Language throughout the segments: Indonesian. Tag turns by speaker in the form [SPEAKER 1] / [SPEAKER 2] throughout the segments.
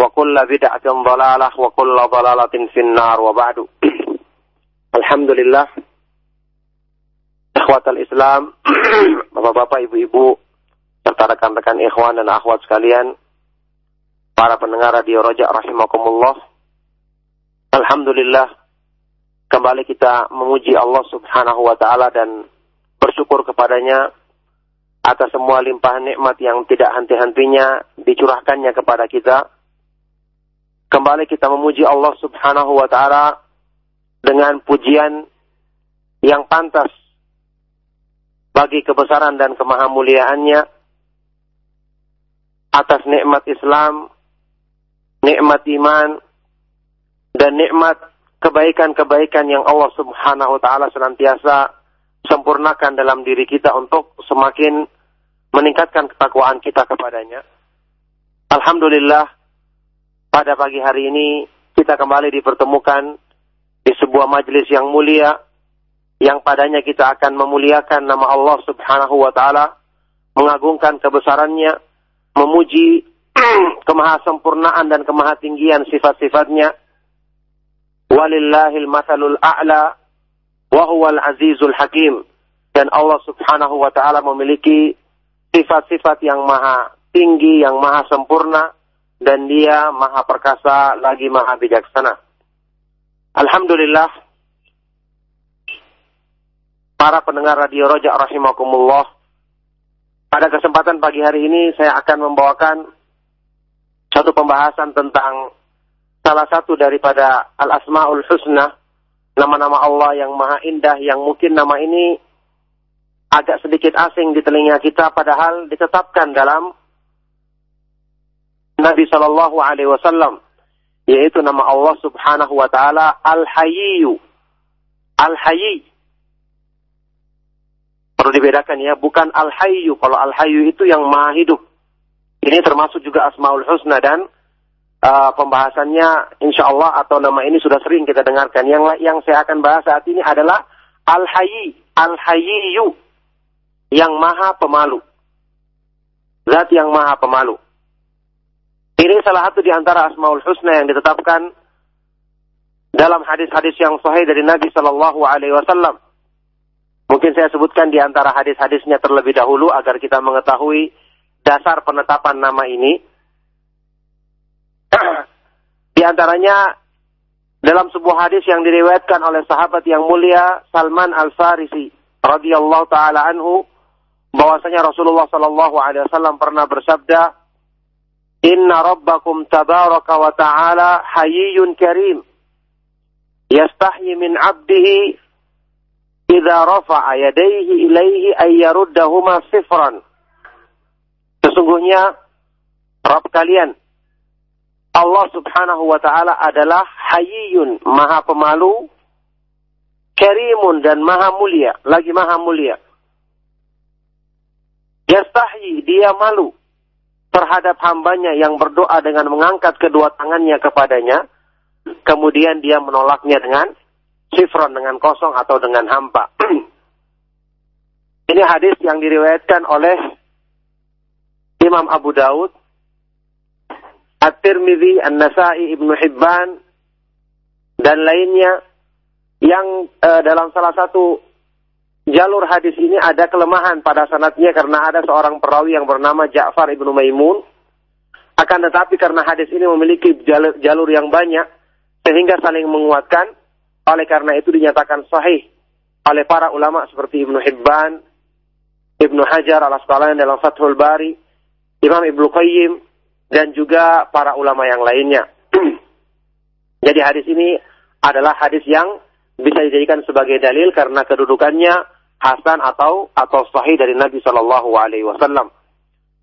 [SPEAKER 1] وكل بدعة ضلالة وكل ضلالة في النار وبعد الحمد لله Ikhwatal Islam, Bapak-bapak, Ibu-ibu, serta rekan-rekan ikhwan dan akhwat sekalian, para pendengar radio Rojak rahimakumullah. Alhamdulillah, kembali kita memuji Allah Subhanahu wa taala dan bersyukur kepadanya atas semua limpahan nikmat yang tidak henti-hentinya dicurahkannya kepada kita. Kembali kita memuji Allah Subhanahu wa taala dengan pujian yang pantas bagi kebesaran dan kemahamuliaannya atas nikmat Islam, nikmat iman, dan nikmat kebaikan-kebaikan yang Allah Subhanahu wa taala senantiasa sempurnakan dalam diri kita untuk semakin meningkatkan ketakwaan kita kepadanya. Alhamdulillah pada pagi hari ini kita kembali dipertemukan di sebuah majelis yang mulia yang padanya kita akan memuliakan nama Allah Subhanahu wa taala, mengagungkan kebesarannya, memuji kemahasempurnaan dan kemahatinggian sifat-sifatnya. Walillahil masalul a'la wa huwal azizul hakim. Dan Allah Subhanahu wa taala memiliki sifat-sifat yang maha tinggi, yang maha sempurna dan dia maha perkasa lagi maha bijaksana. Alhamdulillah para pendengar radio Rojak rahimakumullah. Pada kesempatan pagi hari ini saya akan membawakan satu pembahasan tentang salah satu daripada Al-Asmaul Husna, nama-nama Allah yang maha indah yang mungkin nama ini agak sedikit asing di telinga kita padahal ditetapkan dalam Nabi Shallallahu alaihi wasallam yaitu nama Allah Subhanahu wa taala Al-Hayyu. Al-Hayy Perlu dibedakan ya, bukan Al-Hayyu. Kalau Al-Hayyu itu yang maha hidup. Ini termasuk juga Asmaul Husna dan uh, pembahasannya insya Allah atau nama ini sudah sering kita dengarkan. Yang yang saya akan bahas saat ini adalah Al-Hayy. Al-Hayyu. Yang maha pemalu. Zat yang maha pemalu. Ini salah satu di antara Asmaul Husna yang ditetapkan dalam hadis-hadis yang sahih dari Nabi Shallallahu Alaihi Wasallam. Mungkin saya sebutkan di antara hadis-hadisnya terlebih dahulu agar kita mengetahui dasar penetapan nama ini. di antaranya dalam sebuah hadis yang diriwayatkan oleh sahabat yang mulia Salman Al-Farisi radhiyallahu taala anhu bahwasanya Rasulullah sallallahu alaihi wasallam pernah bersabda Inna rabbakum tabaraka wa ta'ala hayyun karim yastahyi min 'abdihi idza rafa'a yadayhi ilaihi ay yaruddahuma sifran. Sesungguhnya Rabb kalian Allah Subhanahu wa taala adalah Hayyun, Maha Pemalu, Karimun dan Maha Mulia, lagi Maha Mulia. Yastahyi, dia malu terhadap hambanya yang berdoa dengan mengangkat kedua tangannya kepadanya, kemudian dia menolaknya dengan sifron dengan kosong atau dengan hampa. Ini hadis yang diriwayatkan oleh Imam Abu Daud, At-Tirmidzi, An-Nasai, Ibnu Hibban dan lainnya yang uh, dalam salah satu jalur hadis ini ada kelemahan pada sanatnya karena ada seorang perawi yang bernama Ja'far ibnu Maimun. Akan tetapi karena hadis ini memiliki jalur, jalur yang banyak sehingga saling menguatkan. Oleh karena itu dinyatakan sahih oleh para ulama seperti Ibnu Hibban, Ibnu Hajar al Asqalani dalam Fathul Bari, Imam Ibnu Qayyim dan juga para ulama yang lainnya. Jadi hadis ini adalah hadis yang bisa dijadikan sebagai dalil karena kedudukannya hasan atau atau sahih dari Nabi Shallallahu Alaihi Wasallam.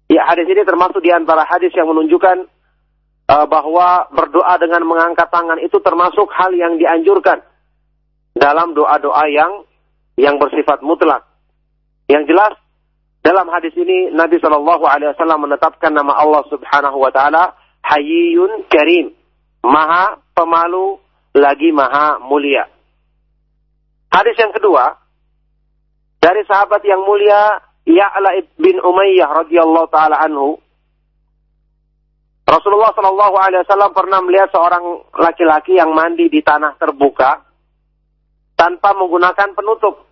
[SPEAKER 1] Ya hadis ini termasuk di antara hadis yang menunjukkan uh, bahwa berdoa dengan mengangkat tangan itu termasuk hal yang dianjurkan dalam doa-doa yang yang bersifat mutlak. Yang jelas dalam hadis ini Nabi Shallallahu Alaihi Wasallam menetapkan nama Allah Subhanahu Wa Taala Hayyun Karim, Maha Pemalu lagi Maha Mulia. Hadis yang kedua dari sahabat yang mulia Ya'la bin Umayyah radhiyallahu taala anhu Rasulullah Shallallahu alaihi wasallam pernah melihat seorang laki-laki yang mandi di tanah terbuka tanpa menggunakan penutup.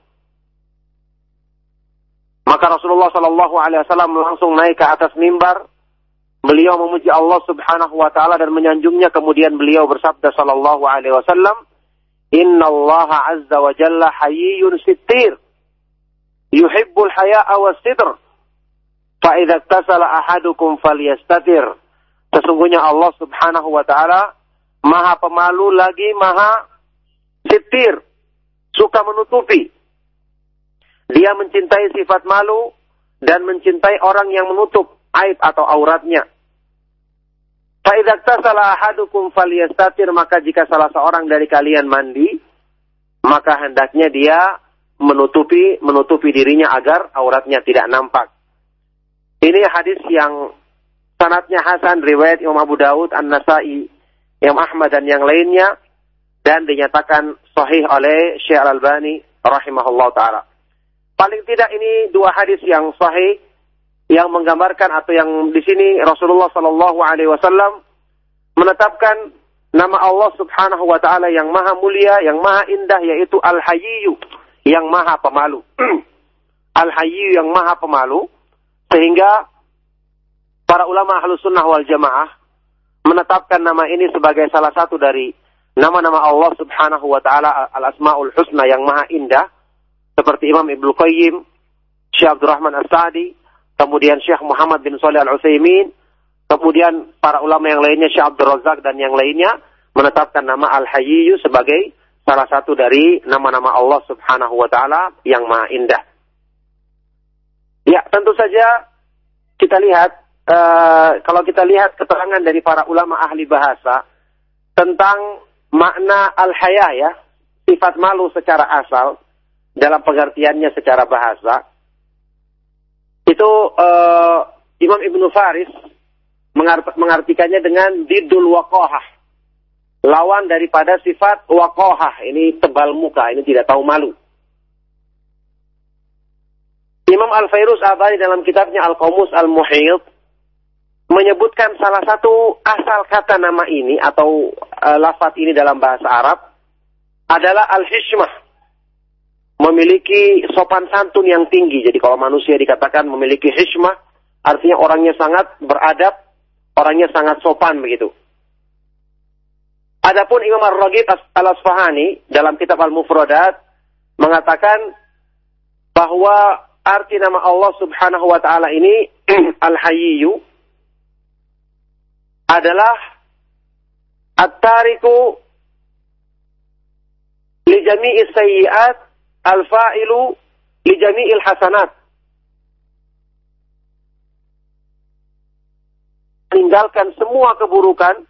[SPEAKER 1] Maka Rasulullah Shallallahu alaihi wasallam langsung naik ke atas mimbar. Beliau memuji Allah Subhanahu wa taala dan menyanjungnya kemudian beliau bersabda sallallahu alaihi wasallam, Inna Allah Azza wa Jalla hayyun sittir. Yuhibbul haya'a wa sidr. Fa'idha tasala ahadukum falyastatir. Sesungguhnya Allah subhanahu wa ta'ala maha pemalu lagi maha sitir. Suka menutupi. Dia mencintai sifat malu dan mencintai orang yang menutup aib atau auratnya. Fa'idakta salah ahadukum faliyastatir, maka jika salah seorang dari kalian mandi, maka hendaknya dia menutupi menutupi dirinya agar auratnya tidak nampak. Ini hadis yang sanatnya Hasan riwayat Imam Abu Daud, An-Nasai, Imam Ahmad dan yang lainnya dan dinyatakan sahih oleh Syekh Al-Albani rahimahullah taala. Paling tidak ini dua hadis yang sahih yang menggambarkan atau yang di sini Rasulullah Shallallahu Alaihi Wasallam menetapkan nama Allah Subhanahu Wa Taala yang maha mulia, yang maha indah, yaitu Al Hayyu, yang maha pemalu. Al Hayyu yang maha pemalu, sehingga para ulama ahlus sunnah wal jamaah menetapkan nama ini sebagai salah satu dari nama-nama Allah Subhanahu Wa Taala al Asmaul Husna yang maha indah, seperti Imam Ibnu Qayyim, Syekh Abdurrahman As-Sa'di, kemudian Syekh Muhammad bin Saleh Al-Utsaimin, kemudian para ulama yang lainnya Syekh Abdul Razak dan yang lainnya menetapkan nama Al-Hayyu sebagai salah satu dari nama-nama Allah Subhanahu wa taala yang Maha Indah. Ya, tentu saja kita lihat uh, kalau kita lihat keterangan dari para ulama ahli bahasa tentang makna al-haya ya, sifat malu secara asal dalam pengertiannya secara bahasa itu uh, Imam Ibnu Faris mengart mengartikannya dengan didul wakohah. Lawan daripada sifat wakohah. Ini tebal muka, ini tidak tahu malu. Imam Al-Fairuz Abadi dalam kitabnya Al-Qamus Al-Muhid menyebutkan salah satu asal kata nama ini atau uh, lafat ini dalam bahasa Arab adalah al-hishmah memiliki sopan santun yang tinggi. Jadi kalau manusia dikatakan memiliki hikmah, artinya orangnya sangat beradab, orangnya sangat sopan begitu. Adapun Imam Ar-Raghib Al-Asfahani dalam kitab Al-Mufradat mengatakan bahwa arti nama Allah Subhanahu wa taala ini Al-Hayyu adalah At-Tariku li jami'i sayyi'at al-fa'ilu li jami'il hasanat. Meninggalkan semua keburukan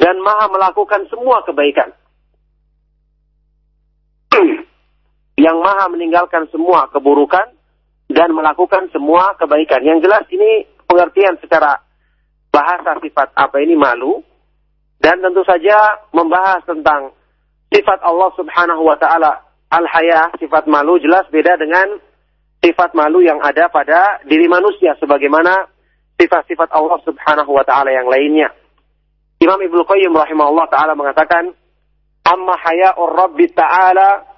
[SPEAKER 1] dan maha melakukan semua kebaikan. yang maha meninggalkan semua keburukan dan melakukan semua kebaikan. Yang jelas ini pengertian secara bahasa sifat apa ini malu dan tentu saja membahas tentang sifat Allah Subhanahu wa taala al-haya, sifat malu jelas beda dengan sifat malu yang ada pada diri manusia sebagaimana sifat-sifat Allah Subhanahu wa taala yang lainnya. Imam Ibnu Qayyim rahimahullah taala mengatakan, "Amma haya'ur Rabbi ta'ala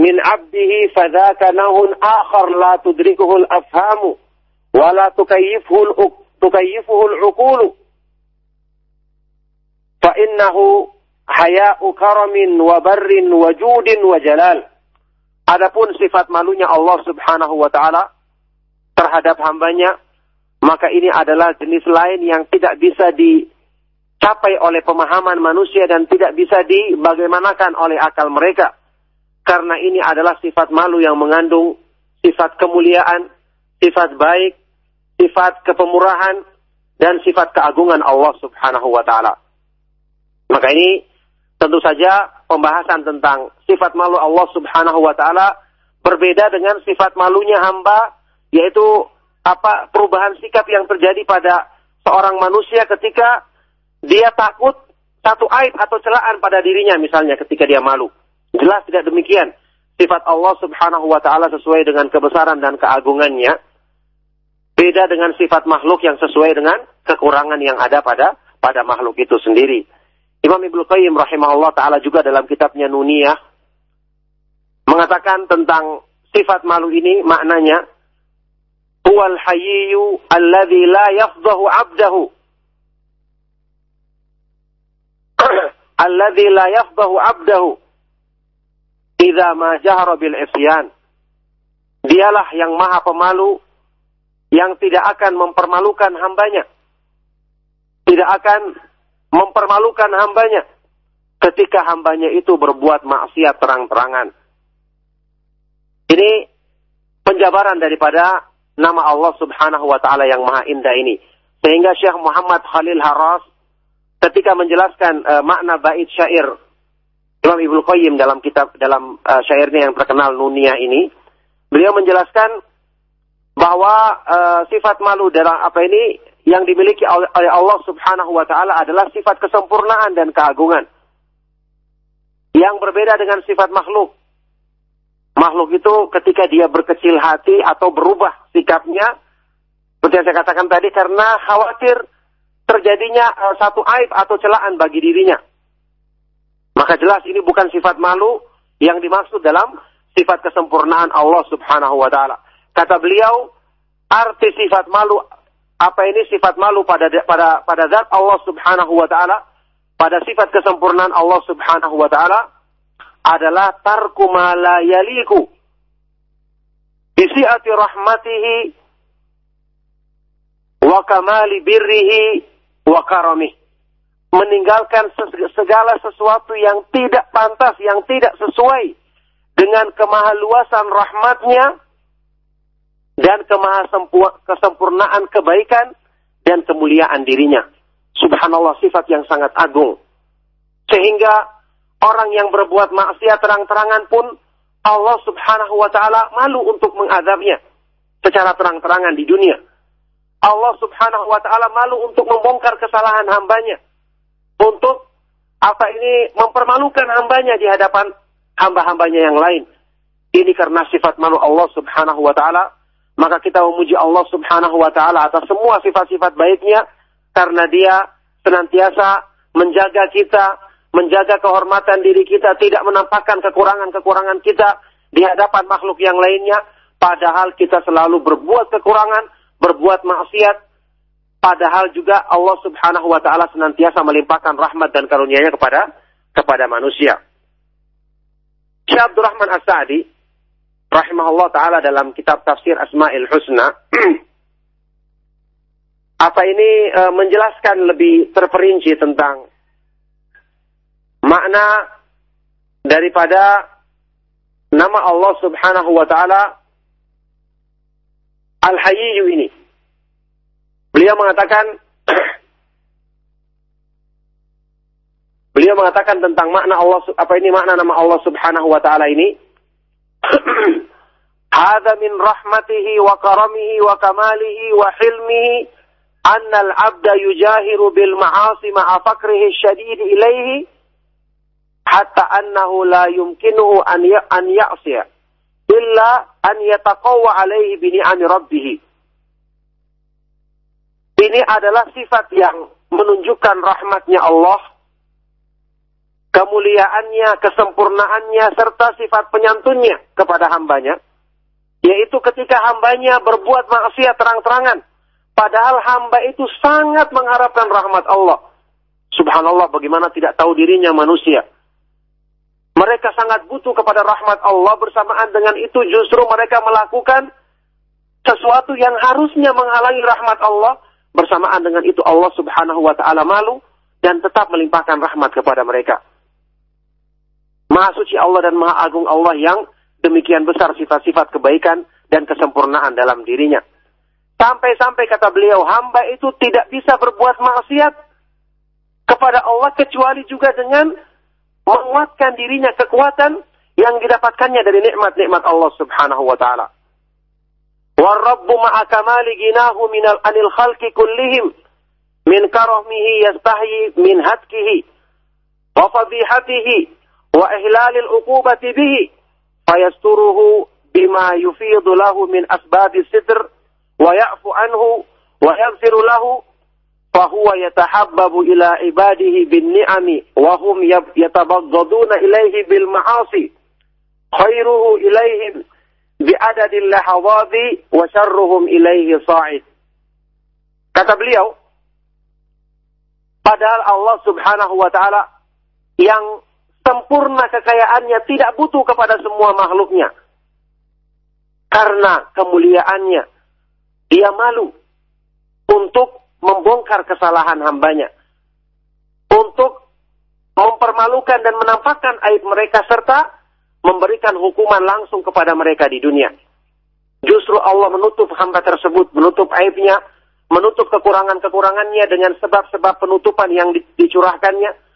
[SPEAKER 1] min 'abdihi fadzaka nahun akhar la tudrikuhu al-afhamu wa la tukayyifuhu al-uqulu." Fa innahu haya'u karamin wa barrin wa judin wa jalal. Adapun sifat malunya Allah Subhanahu wa taala terhadap hambanya, maka ini adalah jenis lain yang tidak bisa dicapai oleh pemahaman manusia dan tidak bisa dibagaimanakan oleh akal mereka. Karena ini adalah sifat malu yang mengandung sifat kemuliaan, sifat baik, sifat kepemurahan, dan sifat keagungan Allah Subhanahu wa taala. Maka ini tentu saja pembahasan tentang sifat malu Allah Subhanahu wa taala berbeda dengan sifat malunya hamba yaitu apa perubahan sikap yang terjadi pada seorang manusia ketika dia takut satu aib atau celaan pada dirinya misalnya ketika dia malu. Jelas tidak demikian. Sifat Allah Subhanahu wa taala sesuai dengan kebesaran dan keagungannya beda dengan sifat makhluk yang sesuai dengan kekurangan yang ada pada pada makhluk itu sendiri. Imam Ibnu Qayyim rahimahullah taala juga dalam kitabnya Nuniyah mengatakan tentang sifat malu ini maknanya huwal hayyu alladhi la yafdahu 'abdahu. Alladhi la yafdahu 'abdahu. Idza ma jahara bil isyan. Dialah yang maha pemalu yang tidak akan mempermalukan hambanya. Tidak akan mempermalukan hambanya ketika hambanya itu berbuat maksiat terang-terangan. Ini penjabaran daripada nama Allah Subhanahu wa taala yang maha indah ini. Sehingga Syekh Muhammad Khalil Haras ketika menjelaskan uh, makna bait syair Imam Ibnu Qayyim dalam kitab dalam uh, syairnya yang terkenal Nunia ini, beliau menjelaskan bahwa uh, sifat malu dalam apa ini yang dimiliki oleh Allah Subhanahu wa taala adalah sifat kesempurnaan dan keagungan. Yang berbeda dengan sifat makhluk. Makhluk itu ketika dia berkecil hati atau berubah sikapnya, seperti yang saya katakan tadi karena khawatir terjadinya uh, satu aib atau celaan bagi dirinya. Maka jelas ini bukan sifat malu yang dimaksud dalam sifat kesempurnaan Allah Subhanahu wa taala. Kata beliau, arti sifat malu apa ini sifat malu pada pada pada zat Allah Subhanahu wa taala, pada sifat kesempurnaan Allah Subhanahu wa taala adalah tarku ma la yaliku bisiati rahmatihi wa kamali birrihi wa karamih. Meninggalkan segala sesuatu yang tidak pantas, yang tidak sesuai dengan kemahaluasan rahmatnya dan kesempurnaan kebaikan dan kemuliaan dirinya. Subhanallah sifat yang sangat agung. Sehingga orang yang berbuat maksiat terang-terangan pun Allah subhanahu wa ta'ala malu untuk mengadabnya secara terang-terangan di dunia. Allah subhanahu wa ta'ala malu untuk membongkar kesalahan hambanya. Untuk apa ini mempermalukan hambanya di hadapan hamba-hambanya yang lain. Ini karena sifat malu Allah subhanahu wa ta'ala maka kita memuji Allah Subhanahu wa taala atas semua sifat-sifat baiknya. Karena dia senantiasa menjaga kita, menjaga kehormatan diri kita, tidak menampakkan kekurangan-kekurangan kita di hadapan makhluk yang lainnya, padahal kita selalu berbuat kekurangan, berbuat maksiat, padahal juga Allah Subhanahu wa taala senantiasa melimpahkan rahmat dan karunia-Nya kepada kepada manusia. Syekh Abdurrahman As-Sa'di rahimahullah taala dalam kitab tafsir Asmaul Husna apa ini e, menjelaskan lebih terperinci tentang makna daripada nama Allah Subhanahu wa taala Al-Hayyu ini. Beliau mengatakan Beliau mengatakan tentang makna Allah apa ini makna nama Allah Subhanahu wa taala ini هذا من رحمته وكرمه وكماله وحلمه أن العبد يجاهر بالمعاصي مع فقره الشديد إليه hatta annahu la yumkinuhu an ya an ya'siya illa an yataqawwa alaihi bi ni'ami rabbih. Ini adalah sifat yang menunjukkan rahmatnya Allah, kemuliaannya, kesempurnaannya, serta sifat penyantunnya kepada hambanya. Yaitu ketika hambanya berbuat maksiat terang-terangan. Padahal hamba itu sangat mengharapkan rahmat Allah. Subhanallah bagaimana tidak tahu dirinya manusia. Mereka sangat butuh kepada rahmat Allah bersamaan dengan itu justru mereka melakukan sesuatu yang harusnya menghalangi rahmat Allah bersamaan dengan itu Allah Subhanahu wa taala malu dan tetap melimpahkan rahmat kepada mereka. Maha suci Allah dan maha agung Allah yang demikian besar sifat-sifat kebaikan dan kesempurnaan dalam dirinya. Sampai-sampai kata beliau, hamba itu tidak bisa berbuat maksiat kepada Allah kecuali juga dengan menguatkan dirinya kekuatan yang didapatkannya dari nikmat-nikmat Allah Subhanahu wa taala. Warabbu ma'a kamali ginahu minal anil khalqi kullihim min karahmihi yastahyi min hatkihi wa وإهلال العقوبة به فيستره بما يفيض له من أسباب الستر ويعفو عنه ويغفر له فهو يتحبب إلى عباده بالنعم وهم يتبغضون إليه بالمعاصي. خيره إليهم بعدد اللحظات وشرهم إليه صاعد. كتب ليه padahal Allah subhanahu wa ta'ala yang sempurna kekayaannya tidak butuh kepada semua makhluknya karena kemuliaannya dia malu untuk membongkar kesalahan hambanya. Untuk mempermalukan dan menampakkan aib mereka serta memberikan hukuman langsung kepada mereka di dunia. Justru Allah menutup hamba tersebut, menutup aibnya, menutup kekurangan-kekurangannya dengan sebab-sebab penutupan yang dicurahkannya.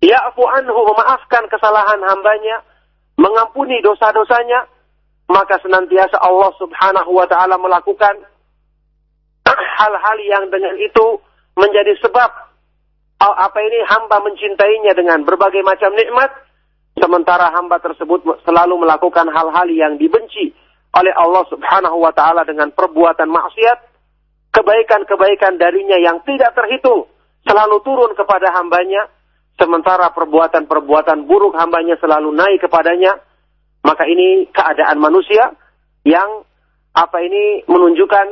[SPEAKER 1] Ya'fu anhu memaafkan kesalahan hambanya, mengampuni dosa-dosanya, maka senantiasa Allah subhanahu wa ta'ala melakukan hal-hal yang dengan itu menjadi sebab apa ini hamba mencintainya dengan berbagai macam nikmat. Sementara hamba tersebut selalu melakukan hal-hal yang dibenci oleh Allah Subhanahu wa taala dengan perbuatan maksiat kebaikan-kebaikan darinya yang tidak terhitung selalu turun kepada hambanya sementara perbuatan-perbuatan buruk hambanya selalu naik kepadanya maka ini keadaan manusia yang apa ini menunjukkan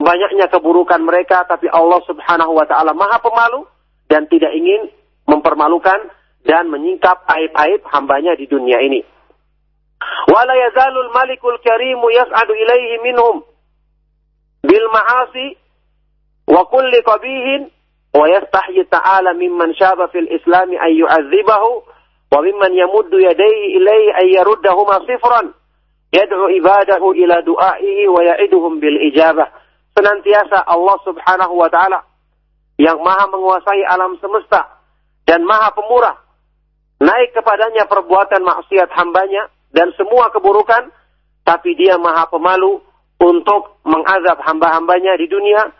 [SPEAKER 1] banyaknya keburukan mereka, tapi Allah Subhanahu wa taala Maha Pemalu dan tidak ingin mempermalukan dan menyingkap aib-aib hambanya di dunia ini. Wala yazalul malikul karimu yas'adu ilaihi minhum bil ma'asi wa kulli qabihin wa yastahyi ta'ala mimman syaba fil islami ay yu'adzibahu wa mimman yamuddu yadayhi ilaihi ay yaruddahuma sifran yad'u ibadahu ila du'aihi senantiasa Allah yang maha menguasai alam semesta dan maha pemurah. Naik kepadanya perbuatan maksiat hambanya dan semua keburukan tapi dia maha pemalu untuk mengazab hamba-hambanya di dunia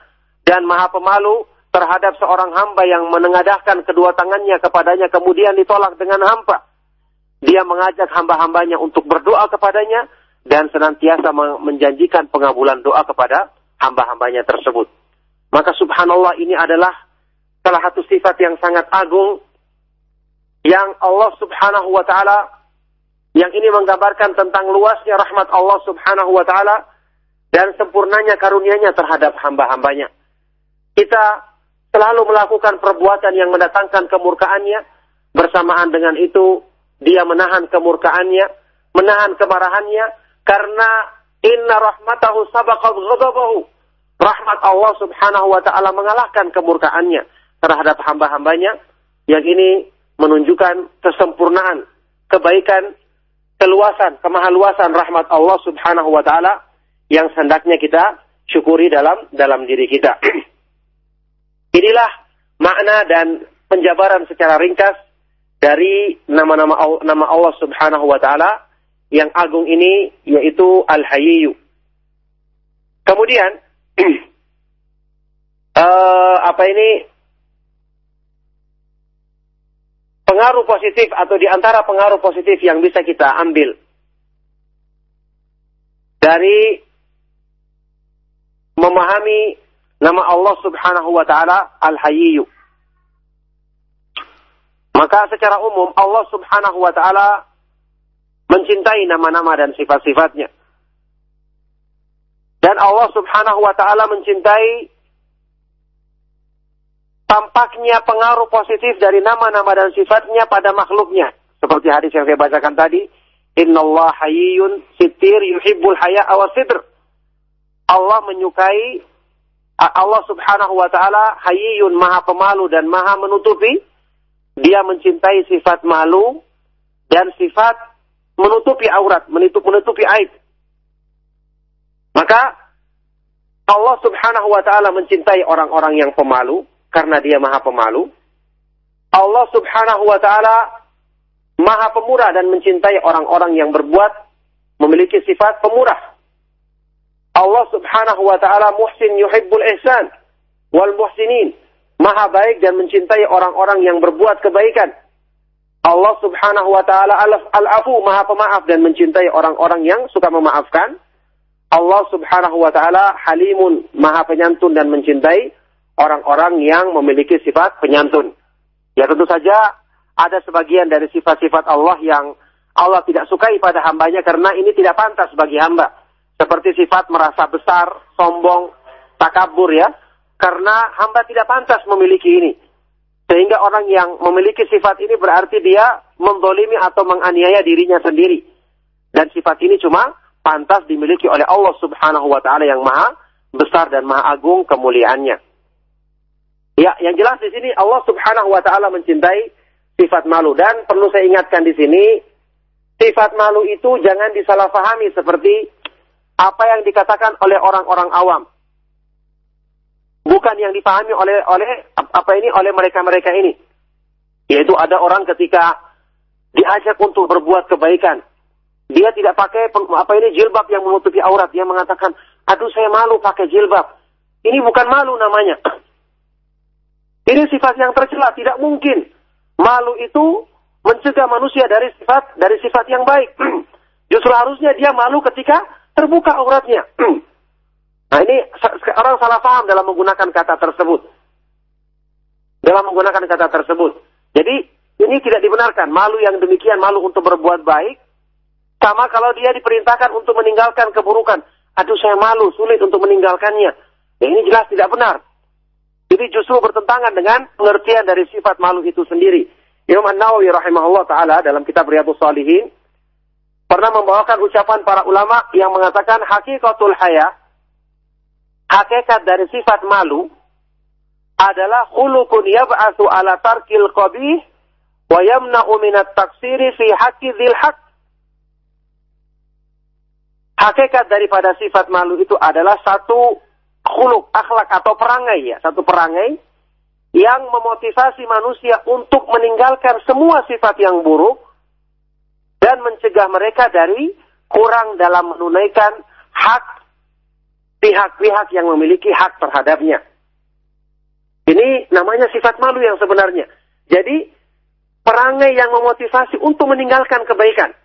[SPEAKER 1] dan maha pemalu terhadap seorang hamba yang menengadahkan kedua tangannya kepadanya kemudian ditolak dengan hampa. Dia mengajak hamba-hambanya untuk berdoa kepadanya dan senantiasa menjanjikan pengabulan doa kepada hamba-hambanya tersebut. Maka subhanallah ini adalah salah satu sifat yang sangat agung yang Allah subhanahu wa ta'ala yang ini menggambarkan tentang luasnya rahmat Allah subhanahu wa ta'ala dan sempurnanya karunia-Nya terhadap hamba-hambanya. Kita selalu melakukan perbuatan yang mendatangkan kemurkaannya, bersamaan dengan itu dia menahan kemurkaannya, menahan kemarahannya, karena inna rahmatahu sabaqat ghadabahu. Rahmat Allah Subhanahu wa taala mengalahkan kemurkaannya terhadap hamba-hambanya. Yang ini menunjukkan kesempurnaan, kebaikan, keluasan, kemahaluasan rahmat Allah Subhanahu wa taala yang hendaknya kita syukuri dalam dalam diri kita. Inilah makna dan penjabaran secara ringkas dari nama-nama nama Allah Subhanahu wa taala yang agung ini yaitu Al-Hayyu. Kemudian uh, apa ini pengaruh positif atau di antara pengaruh positif yang bisa kita ambil dari memahami nama Allah Subhanahu wa taala Al-Hayyu. Maka secara umum Allah Subhanahu wa taala mencintai nama-nama dan sifat-sifatnya. Dan Allah Subhanahu wa taala mencintai tampaknya pengaruh positif dari nama-nama dan sifatnya pada makhluknya. Seperti hadis yang saya bacakan tadi, Inna Allah hayyun sitir yuhibbul haya awasidr. Allah menyukai Allah subhanahu wa ta'ala hayyun maha pemalu dan maha menutupi. Dia mencintai sifat malu dan sifat menutupi aurat, menutupi, menutupi aib. Maka Allah subhanahu wa ta'ala mencintai orang-orang yang pemalu karena dia maha pemalu. Allah subhanahu wa ta'ala maha pemurah dan mencintai orang-orang yang berbuat memiliki sifat pemurah. Allah subhanahu wa ta'ala muhsin yuhibbul ihsan wal muhsinin. Maha baik dan mencintai orang-orang yang berbuat kebaikan. Allah subhanahu wa ta'ala al-afu maha pemaaf dan mencintai orang-orang yang suka memaafkan. Allah subhanahu wa ta'ala halimun maha penyantun dan mencintai orang-orang yang memiliki sifat penyantun. Ya tentu saja ada sebagian dari sifat-sifat Allah yang Allah tidak sukai pada hambanya karena ini tidak pantas bagi hamba. Seperti sifat merasa besar, sombong, takabur ya. Karena hamba tidak pantas memiliki ini. Sehingga orang yang memiliki sifat ini berarti dia mendolimi atau menganiaya dirinya sendiri. Dan sifat ini cuma pantas dimiliki oleh Allah subhanahu wa ta'ala yang maha besar dan maha agung kemuliaannya. Ya, yang jelas di sini Allah Subhanahu wa taala mencintai sifat malu dan perlu saya ingatkan di sini sifat malu itu jangan disalahpahami seperti apa yang dikatakan oleh orang-orang awam. Bukan yang dipahami oleh oleh apa ini oleh mereka-mereka ini. Yaitu ada orang ketika diajak untuk berbuat kebaikan, dia tidak pakai apa ini jilbab yang menutupi aurat, dia mengatakan, "Aduh, saya malu pakai jilbab." Ini bukan malu namanya. Ini sifat yang tercela, tidak mungkin. Malu itu mencegah manusia dari sifat dari sifat yang baik. Justru harusnya dia malu ketika terbuka auratnya. nah ini orang salah paham dalam menggunakan kata tersebut. Dalam menggunakan kata tersebut. Jadi ini tidak dibenarkan. Malu yang demikian malu untuk berbuat baik. Sama kalau dia diperintahkan untuk meninggalkan keburukan. Aduh saya malu, sulit untuk meninggalkannya. Ya, ini jelas tidak benar. Ini justru bertentangan dengan pengertian dari sifat malu itu sendiri. Imam An-Nawawi rahimahullah taala dalam kitab Riyadhus Shalihin pernah membawakan ucapan para ulama yang mengatakan hakikatul haya hakikat dari sifat malu adalah khuluqun yab'atsu ala tarkil qabih wa yamna'u min at-taqsiri fi haqqi dzil haqq. Hakikat daripada sifat malu itu adalah satu khuluk, akhlak atau perangai ya, satu perangai yang memotivasi manusia untuk meninggalkan semua sifat yang buruk dan mencegah mereka dari kurang dalam menunaikan hak pihak-pihak yang memiliki hak terhadapnya. Ini namanya sifat malu yang sebenarnya. Jadi perangai yang memotivasi untuk meninggalkan kebaikan.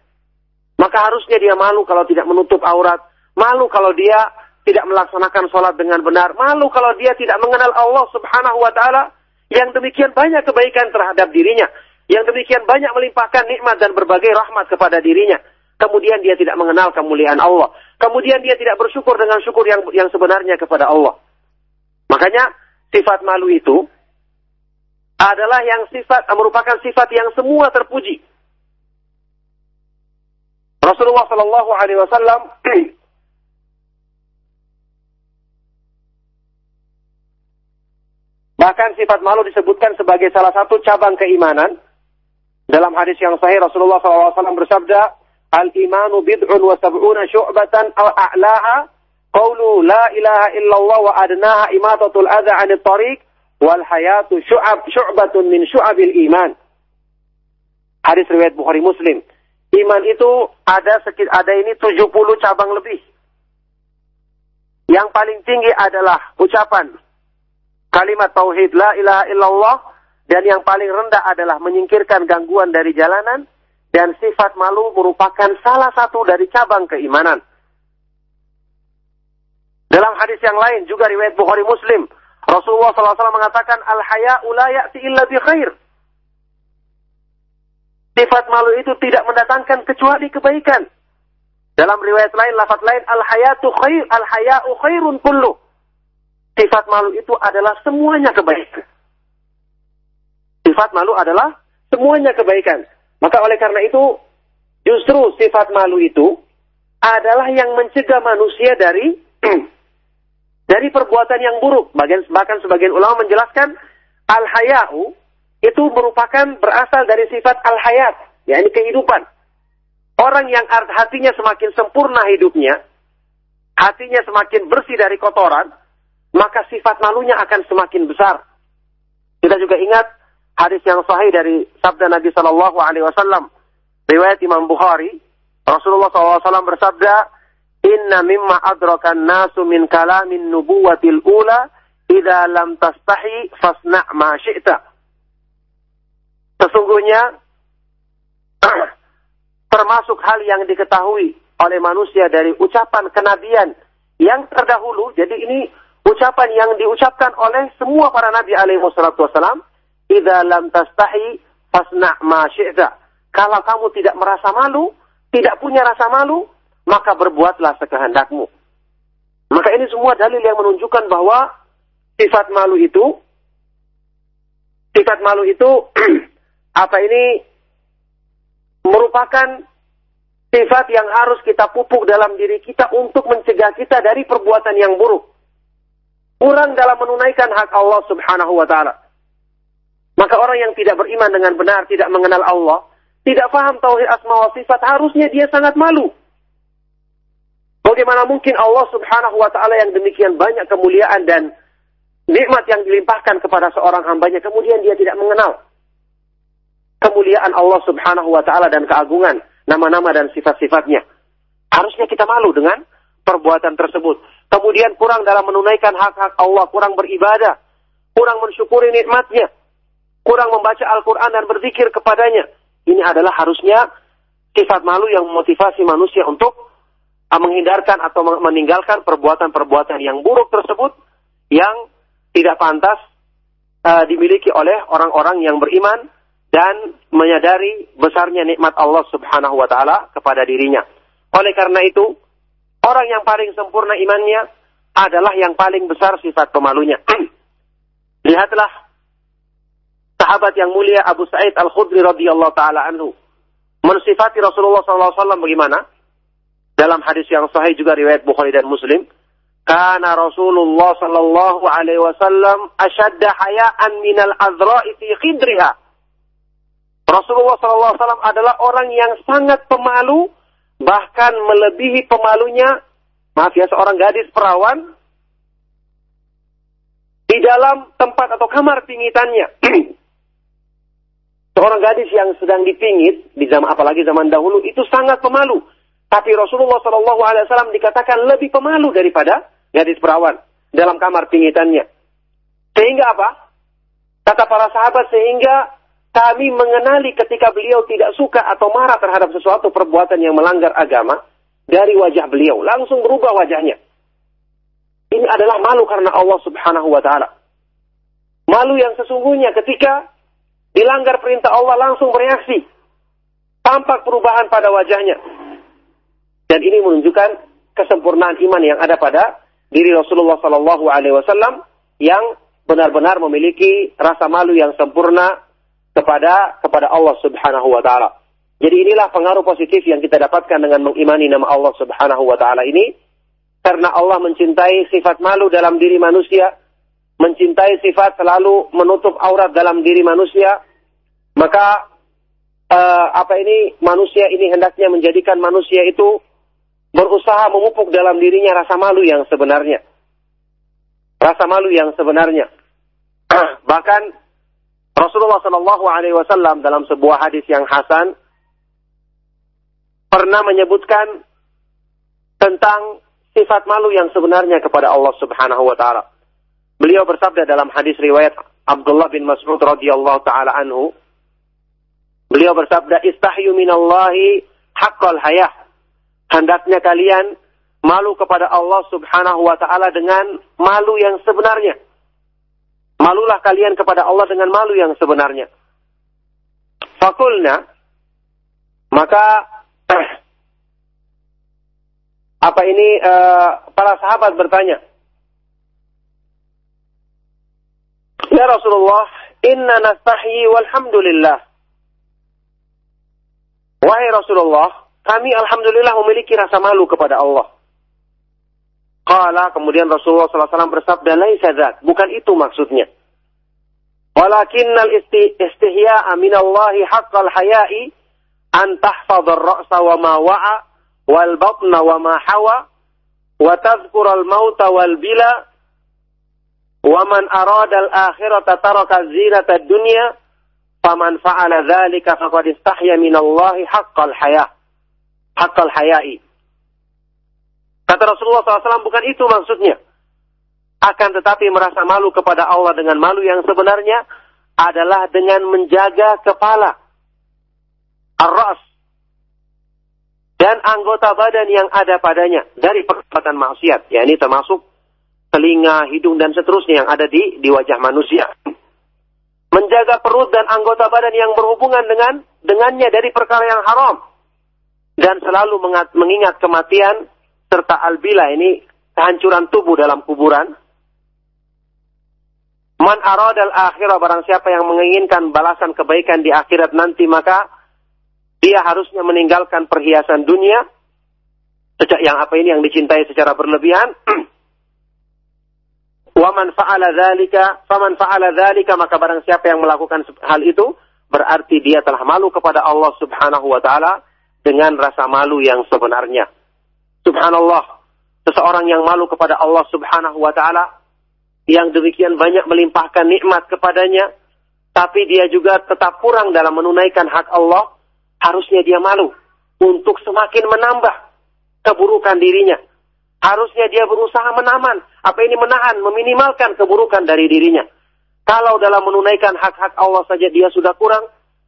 [SPEAKER 1] Maka harusnya dia malu kalau tidak menutup aurat, malu kalau dia tidak melaksanakan sholat dengan benar. Malu kalau dia tidak mengenal Allah subhanahu wa ta'ala yang demikian banyak kebaikan terhadap dirinya. Yang demikian banyak melimpahkan nikmat dan berbagai rahmat kepada dirinya. Kemudian dia tidak mengenal kemuliaan Allah. Kemudian dia tidak bersyukur dengan syukur yang, yang sebenarnya kepada Allah. Makanya sifat malu itu adalah yang sifat merupakan sifat yang semua terpuji. Rasulullah Shallallahu Alaihi Wasallam Bahkan sifat malu disebutkan sebagai salah satu cabang keimanan. Dalam hadis yang sahih Rasulullah SAW bersabda, Al-imanu bid'un wa sab'una syu'batan a'laha qawlu la ilaha illallah wa adnaha imatatul adha 'anil tariq wal hayatu syu'ab syu'batun min syu'abil iman. Hadis riwayat Bukhari Muslim. Iman itu ada sekit ada ini 70 cabang lebih. Yang paling tinggi adalah ucapan kalimat tauhid la ilaha illallah dan yang paling rendah adalah menyingkirkan gangguan dari jalanan dan sifat malu merupakan salah satu dari cabang keimanan. Dalam hadis yang lain juga riwayat Bukhari Muslim, Rasulullah SAW mengatakan al-haya la ya'ti illa khair. Sifat malu itu tidak mendatangkan kecuali kebaikan. Dalam riwayat lain, lafaz lain, al-hayatu khair, al-haya'u khairun kullu. Sifat malu itu adalah semuanya kebaikan. Sifat malu adalah semuanya kebaikan. Maka oleh karena itu, justru sifat malu itu adalah yang mencegah manusia dari dari perbuatan yang buruk. Bagian, bahkan sebagian ulama menjelaskan al-haya'u itu merupakan berasal dari sifat al-hayat, yakni kehidupan. Orang yang hatinya semakin sempurna hidupnya, hatinya semakin bersih dari kotoran, maka sifat malunya akan semakin besar. Kita juga ingat hadis yang sahih dari sabda Nabi Shallallahu Alaihi Wasallam, riwayat Imam Bukhari, Rasulullah SAW bersabda, Inna mimma adrakan nasu min kalamin nubuwatil ula idza lam tastahi fasna' ma syi'ta. Sesungguhnya termasuk hal yang diketahui oleh manusia dari ucapan kenabian yang terdahulu. Jadi ini ucapan yang diucapkan oleh semua para nabi alaihi wassalam. Idza lam tastahi fasna' ma syi'ta. Kalau kamu tidak merasa malu, tidak punya rasa malu, maka berbuatlah sekehendakmu. Maka ini semua dalil yang menunjukkan bahwa sifat malu itu sifat malu itu apa ini merupakan sifat yang harus kita pupuk dalam diri kita untuk mencegah kita dari perbuatan yang buruk. Kurang dalam menunaikan hak Allah Subhanahu wa taala. Maka orang yang tidak beriman dengan benar, tidak mengenal Allah, tidak paham tauhid asma wa sifat, harusnya dia sangat malu. Bagaimana mungkin Allah subhanahu wa ta'ala yang demikian banyak kemuliaan dan nikmat yang dilimpahkan kepada seorang hambanya, kemudian dia tidak mengenal kemuliaan Allah subhanahu wa ta'ala dan keagungan, nama-nama dan sifat-sifatnya. Harusnya kita malu dengan perbuatan tersebut. Kemudian kurang dalam menunaikan hak-hak Allah, kurang beribadah, kurang mensyukuri nikmatnya, kurang membaca Al-Quran dan berzikir kepadanya. Ini adalah harusnya sifat malu yang memotivasi manusia untuk menghindarkan atau meninggalkan perbuatan-perbuatan yang buruk tersebut yang tidak pantas uh, dimiliki oleh orang-orang yang beriman dan menyadari besarnya nikmat Allah Subhanahu wa taala kepada dirinya. Oleh karena itu, orang yang paling sempurna imannya adalah yang paling besar sifat pemalunya. Lihatlah sahabat yang mulia Abu Sa'id Al-Khudri radhiyallahu taala anhu mensifati Rasulullah SAW bagaimana? Dalam hadis yang sahih juga riwayat Bukhari dan Muslim, karena Rasulullah sallallahu alaihi wasallam ashadda hayaan minal azra'i fi khidriha. Rasulullah sallallahu alaihi wasallam adalah orang yang sangat pemalu, bahkan melebihi pemalunya, maaf ya, seorang gadis perawan di dalam tempat atau kamar pingitannya. seorang gadis yang sedang dipingit di zaman apalagi zaman dahulu itu sangat pemalu tapi Rasulullah Wasallam dikatakan lebih pemalu daripada gadis perawan dalam kamar pingitannya. Sehingga apa? Kata para sahabat sehingga kami mengenali ketika beliau tidak suka atau marah terhadap sesuatu perbuatan yang melanggar agama dari wajah beliau. Langsung berubah wajahnya. Ini adalah malu karena Allah subhanahu wa ta'ala. Malu yang sesungguhnya ketika dilanggar perintah Allah langsung bereaksi. Tampak perubahan pada wajahnya. Dan ini menunjukkan kesempurnaan iman yang ada pada diri Rasulullah Sallallahu Alaihi Wasallam yang benar-benar memiliki rasa malu yang sempurna kepada kepada Allah Subhanahu Wa Taala. Jadi inilah pengaruh positif yang kita dapatkan dengan mengimani nama Allah Subhanahu Wa Taala ini, karena Allah mencintai sifat malu dalam diri manusia, mencintai sifat selalu menutup aurat dalam diri manusia, maka uh, apa ini manusia ini hendaknya menjadikan manusia itu berusaha memupuk dalam dirinya rasa malu yang sebenarnya. Rasa malu yang sebenarnya. Bahkan Rasulullah Shallallahu Alaihi Wasallam dalam sebuah hadis yang hasan pernah menyebutkan tentang sifat malu yang sebenarnya kepada Allah Subhanahu Wa Taala. Beliau bersabda dalam hadis riwayat Abdullah bin Mas'ud radhiyallahu taala anhu beliau bersabda istahyu minallahi haqqal hayah. Hendaknya kalian malu kepada Allah Subhanahu wa taala dengan malu yang sebenarnya. Malulah kalian kepada Allah dengan malu yang sebenarnya. Fakulna maka apa ini uh, para sahabat bertanya Ya Rasulullah, inna nastahyi walhamdulillah. Wahai Rasulullah, kami alhamdulillah memiliki rasa malu kepada Allah. Qala kemudian Rasulullah SAW bersabda, laisa dzat, bukan itu maksudnya. Walakinnal istihya'a minallahi haqqal haya'i an tahfadhar ra'sa wa ma wa'a wal batna wa ma hawa wa tadhkura al mauta wal bila Waman aradal akhirata taraka zinata dunya faman fa'ala dzalika faqad istahya minallahi haqqal haya. Haqqal haya'i. Kata Rasulullah SAW bukan itu maksudnya. Akan tetapi merasa malu kepada Allah dengan malu yang sebenarnya adalah dengan menjaga kepala. Ar-ras. Dan anggota badan yang ada padanya dari perbuatan maksiat. Ya ini termasuk telinga, hidung dan seterusnya yang ada di di wajah manusia. Menjaga perut dan anggota badan yang berhubungan dengan dengannya dari perkara yang haram dan selalu mengingat kematian serta albila ini kehancuran tubuh dalam kuburan. Man aradal akhirah barang siapa yang menginginkan balasan kebaikan di akhirat nanti maka dia harusnya meninggalkan perhiasan dunia sejak yang apa ini yang dicintai secara berlebihan Waman fa'ala dzalika, faman fa'ala dzalika maka barang siapa yang melakukan hal itu berarti dia telah malu kepada Allah Subhanahu wa taala dengan rasa malu yang sebenarnya. Subhanallah, seseorang yang malu kepada Allah Subhanahu wa taala yang demikian banyak melimpahkan nikmat kepadanya, tapi dia juga tetap kurang dalam menunaikan hak Allah, harusnya dia malu untuk semakin menambah keburukan dirinya. Harusnya dia berusaha menahan, apa ini menahan, meminimalkan keburukan dari dirinya. Kalau dalam menunaikan hak-hak Allah saja dia sudah kurang,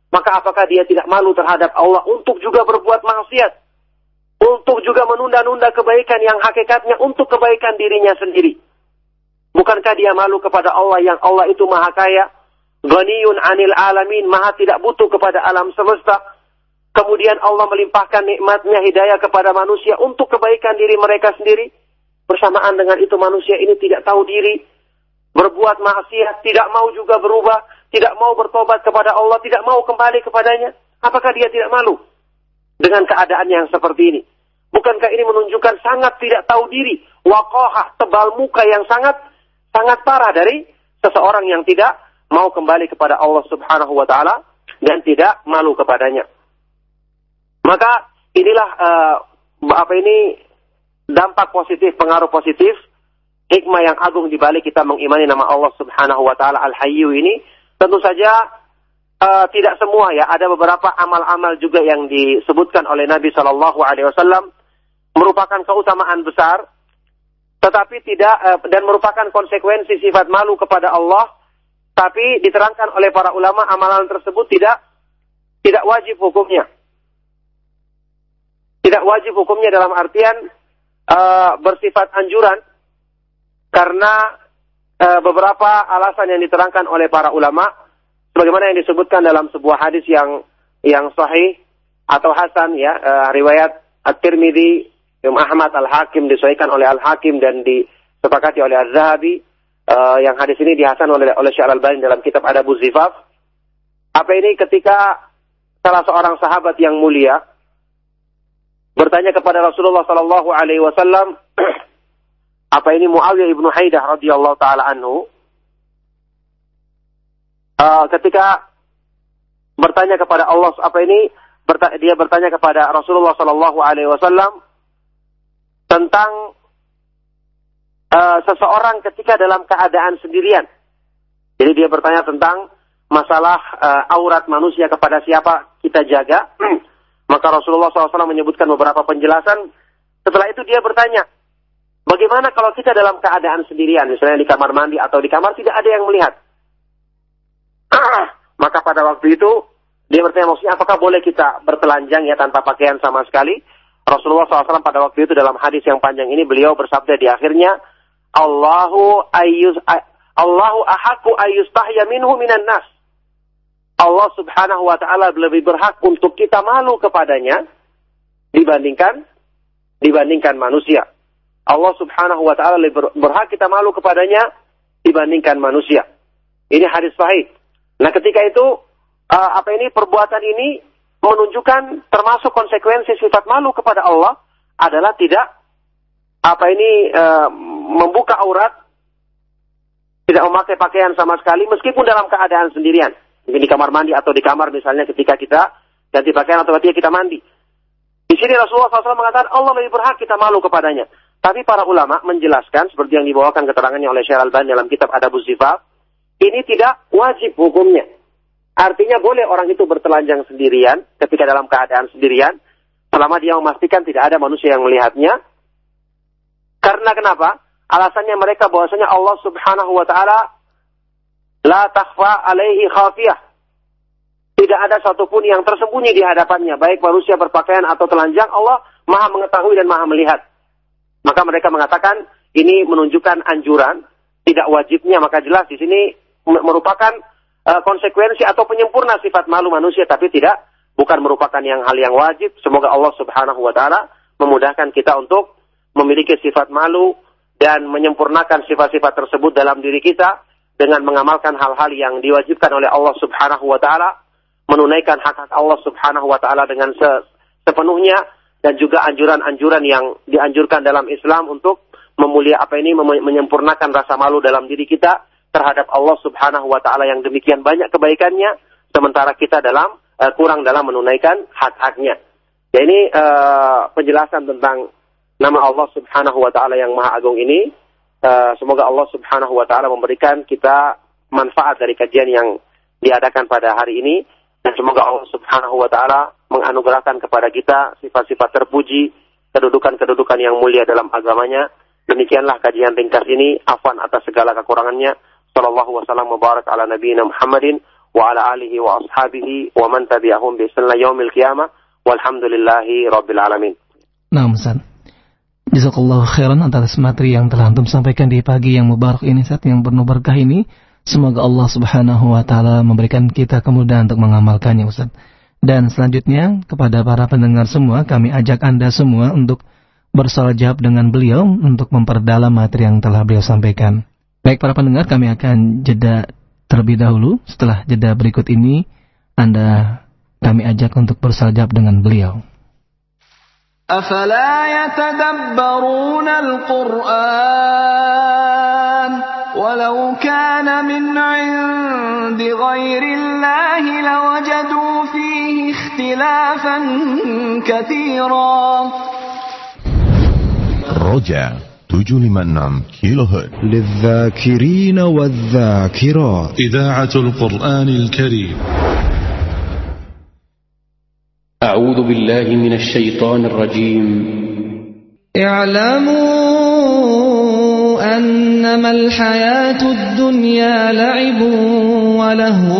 [SPEAKER 1] maka apakah dia tidak malu terhadap Allah untuk juga berbuat maksiat? Untuk juga menunda-nunda kebaikan yang hakikatnya untuk kebaikan dirinya sendiri. Bukankah dia malu kepada Allah yang Allah itu maha kaya, ghaniyun anil alamin, maha tidak butuh kepada alam semesta, Kemudian Allah melimpahkan nikmatnya hidayah kepada manusia untuk kebaikan diri mereka sendiri. Bersamaan dengan itu manusia ini tidak tahu diri. Berbuat maksiat, tidak mau juga berubah. Tidak mau bertobat kepada Allah, tidak mau kembali kepadanya. Apakah dia tidak malu dengan keadaan yang seperti ini? Bukankah ini menunjukkan sangat tidak tahu diri? Wakohah, tebal muka yang sangat sangat parah dari seseorang yang tidak mau kembali kepada Allah subhanahu wa ta'ala dan tidak malu kepadanya. Maka inilah uh, apa ini dampak positif, pengaruh positif, hikmah yang agung di balik kita mengimani nama Allah Subhanahu wa taala Al-Hayyu ini. Tentu saja uh, tidak semua ya, ada beberapa amal-amal juga yang disebutkan oleh Nabi Shallallahu alaihi wasallam merupakan keutamaan besar tetapi tidak uh, dan merupakan konsekuensi sifat malu kepada Allah tapi diterangkan oleh para ulama amalan tersebut tidak tidak wajib hukumnya tidak wajib hukumnya dalam artian uh, bersifat anjuran karena uh, beberapa alasan yang diterangkan oleh para ulama sebagaimana yang disebutkan dalam sebuah hadis yang yang sahih atau hasan ya uh, riwayat At-Tirmidzi Imam Ahmad Al-Hakim disahihkan oleh Al-Hakim dan disepakati oleh Az-Zahabi uh, yang hadis ini dihasan oleh oleh Syekh Al-Albani dalam kitab Adabuz Zifaf. Apa ini? Ketika salah seorang sahabat yang mulia bertanya kepada Rasulullah Sallallahu Alaihi Wasallam, apa ini Muawiyah ibnu Haidah radhiyallahu taala anhu? Uh, ketika bertanya kepada Allah apa ini dia bertanya kepada Rasulullah Sallallahu Alaihi Wasallam tentang uh, seseorang ketika dalam keadaan sendirian. Jadi dia bertanya tentang masalah uh, aurat manusia kepada siapa kita jaga. Maka Rasulullah SAW menyebutkan beberapa penjelasan. Setelah itu dia bertanya, bagaimana kalau kita dalam keadaan sendirian, misalnya di kamar mandi atau di kamar tidak ada yang melihat. Maka pada waktu itu dia bertanya maksudnya apakah boleh kita bertelanjang ya tanpa pakaian sama sekali? Rasulullah SAW pada waktu itu dalam hadis yang panjang ini beliau bersabda di akhirnya Allahu ayyus Allahu ahaku ayyustahya minhu minan nas. Allah Subhanahu wa taala lebih berhak untuk kita malu kepadanya dibandingkan dibandingkan manusia. Allah Subhanahu wa taala lebih berhak kita malu kepadanya dibandingkan manusia. Ini hadis sahih. Nah, ketika itu uh, apa ini perbuatan ini menunjukkan termasuk konsekuensi sifat malu kepada Allah adalah tidak apa ini uh, membuka aurat, tidak memakai pakaian sama sekali meskipun dalam keadaan sendirian. Mungkin di kamar mandi atau di kamar misalnya ketika kita ganti pakaian atau ketika kita mandi. Di sini Rasulullah SAW mengatakan Allah lebih berhak kita malu kepadanya. Tapi para ulama menjelaskan seperti yang dibawakan keterangannya oleh Syekh Al-Ban dalam kitab Adabuz Zifaf, ini tidak wajib hukumnya. Artinya boleh orang itu bertelanjang sendirian ketika dalam keadaan sendirian selama dia memastikan tidak ada manusia yang melihatnya. Karena kenapa? Alasannya mereka bahwasanya Allah Subhanahu wa taala la takhfa alaihi khafiyah. Tidak ada satupun yang tersembunyi di hadapannya, baik manusia berpakaian atau telanjang, Allah Maha mengetahui dan Maha melihat. Maka mereka mengatakan ini menunjukkan anjuran, tidak wajibnya, maka jelas di sini merupakan uh, konsekuensi atau penyempurna sifat malu manusia tapi tidak bukan merupakan yang hal yang wajib. Semoga Allah Subhanahu wa taala memudahkan kita untuk memiliki sifat malu dan menyempurnakan sifat-sifat tersebut dalam diri kita dengan mengamalkan hal-hal yang diwajibkan oleh Allah Subhanahu wa taala, menunaikan hak-hak Allah Subhanahu wa taala dengan se sepenuhnya dan juga anjuran-anjuran yang dianjurkan dalam Islam untuk memulia apa ini menyempurnakan rasa malu dalam diri kita terhadap Allah Subhanahu wa taala yang demikian banyak kebaikannya sementara kita dalam uh, kurang dalam menunaikan hak-haknya. Ya ini uh, penjelasan tentang nama Allah Subhanahu wa taala yang Maha Agung ini. Uh, semoga Allah Subhanahu wa taala memberikan kita manfaat dari kajian yang diadakan pada hari ini dan semoga Allah Subhanahu wa taala menganugerahkan kepada kita sifat-sifat terpuji, kedudukan-kedudukan yang mulia dalam agamanya. Demikianlah kajian ringkas ini, afan atas segala kekurangannya. Sallallahu wasallam mubarak ala nabiyina Muhammadin wa ala alihi wa ashabihi wa man tabi'ahum bi ihsan yaumil qiyamah walhamdulillahi rabbil alamin.
[SPEAKER 2] Nah, Ustaz. Jazakallahu khairan atas materi yang telah antum sampaikan di pagi yang mubarak ini saat yang penuh berkah ini. Semoga Allah Subhanahu wa taala memberikan kita kemudahan untuk mengamalkannya Ustaz. Dan selanjutnya kepada para pendengar semua kami ajak Anda semua untuk bersolat jawab dengan beliau untuk memperdalam materi yang telah beliau sampaikan. Baik para pendengar, kami akan jeda terlebih dahulu. Setelah jeda berikut ini, Anda kami ajak untuk bersajab dengan beliau. أفلا يتدبرون القرآن ولو كان من عند غير الله لوجدوا فيه اختلافا كثيرا.
[SPEAKER 3] رجع 756 كيلو هرتز
[SPEAKER 4] للذاكرين والذاكرات.
[SPEAKER 5] إذاعة القرآن الكريم.
[SPEAKER 6] أعوذ بالله من الشيطان الرجيم.
[SPEAKER 7] اعلموا أنما الحياة الدنيا لعب وله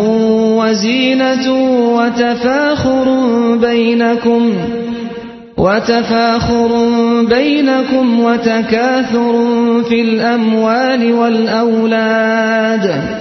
[SPEAKER 7] وزينة وتفاخر بينكم وتفاخر بينكم وتكاثر في الأموال والأولاد.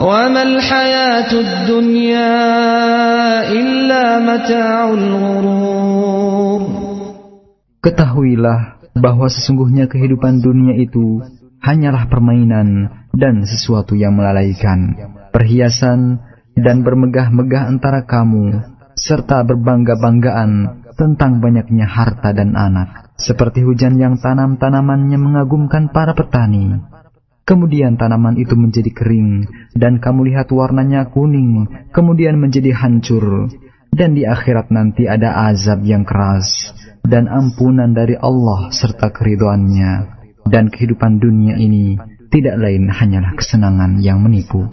[SPEAKER 7] وما الحياة الدنيا إلا متاع الغرور
[SPEAKER 4] Ketahuilah bahwa sesungguhnya kehidupan dunia itu hanyalah permainan dan sesuatu yang melalaikan, perhiasan dan bermegah-megah antara kamu serta berbangga-banggaan tentang banyaknya harta dan anak, seperti hujan yang tanam tanamannya mengagumkan para petani. Kemudian tanaman itu menjadi kering, dan kamu lihat warnanya kuning, kemudian menjadi hancur. dan di akhirat nanti ada azab yang keras dan ampunan dari Allah serta keriduannya dan kehidupan dunia ini tidak lain hanyalah kesenangan yang menipu.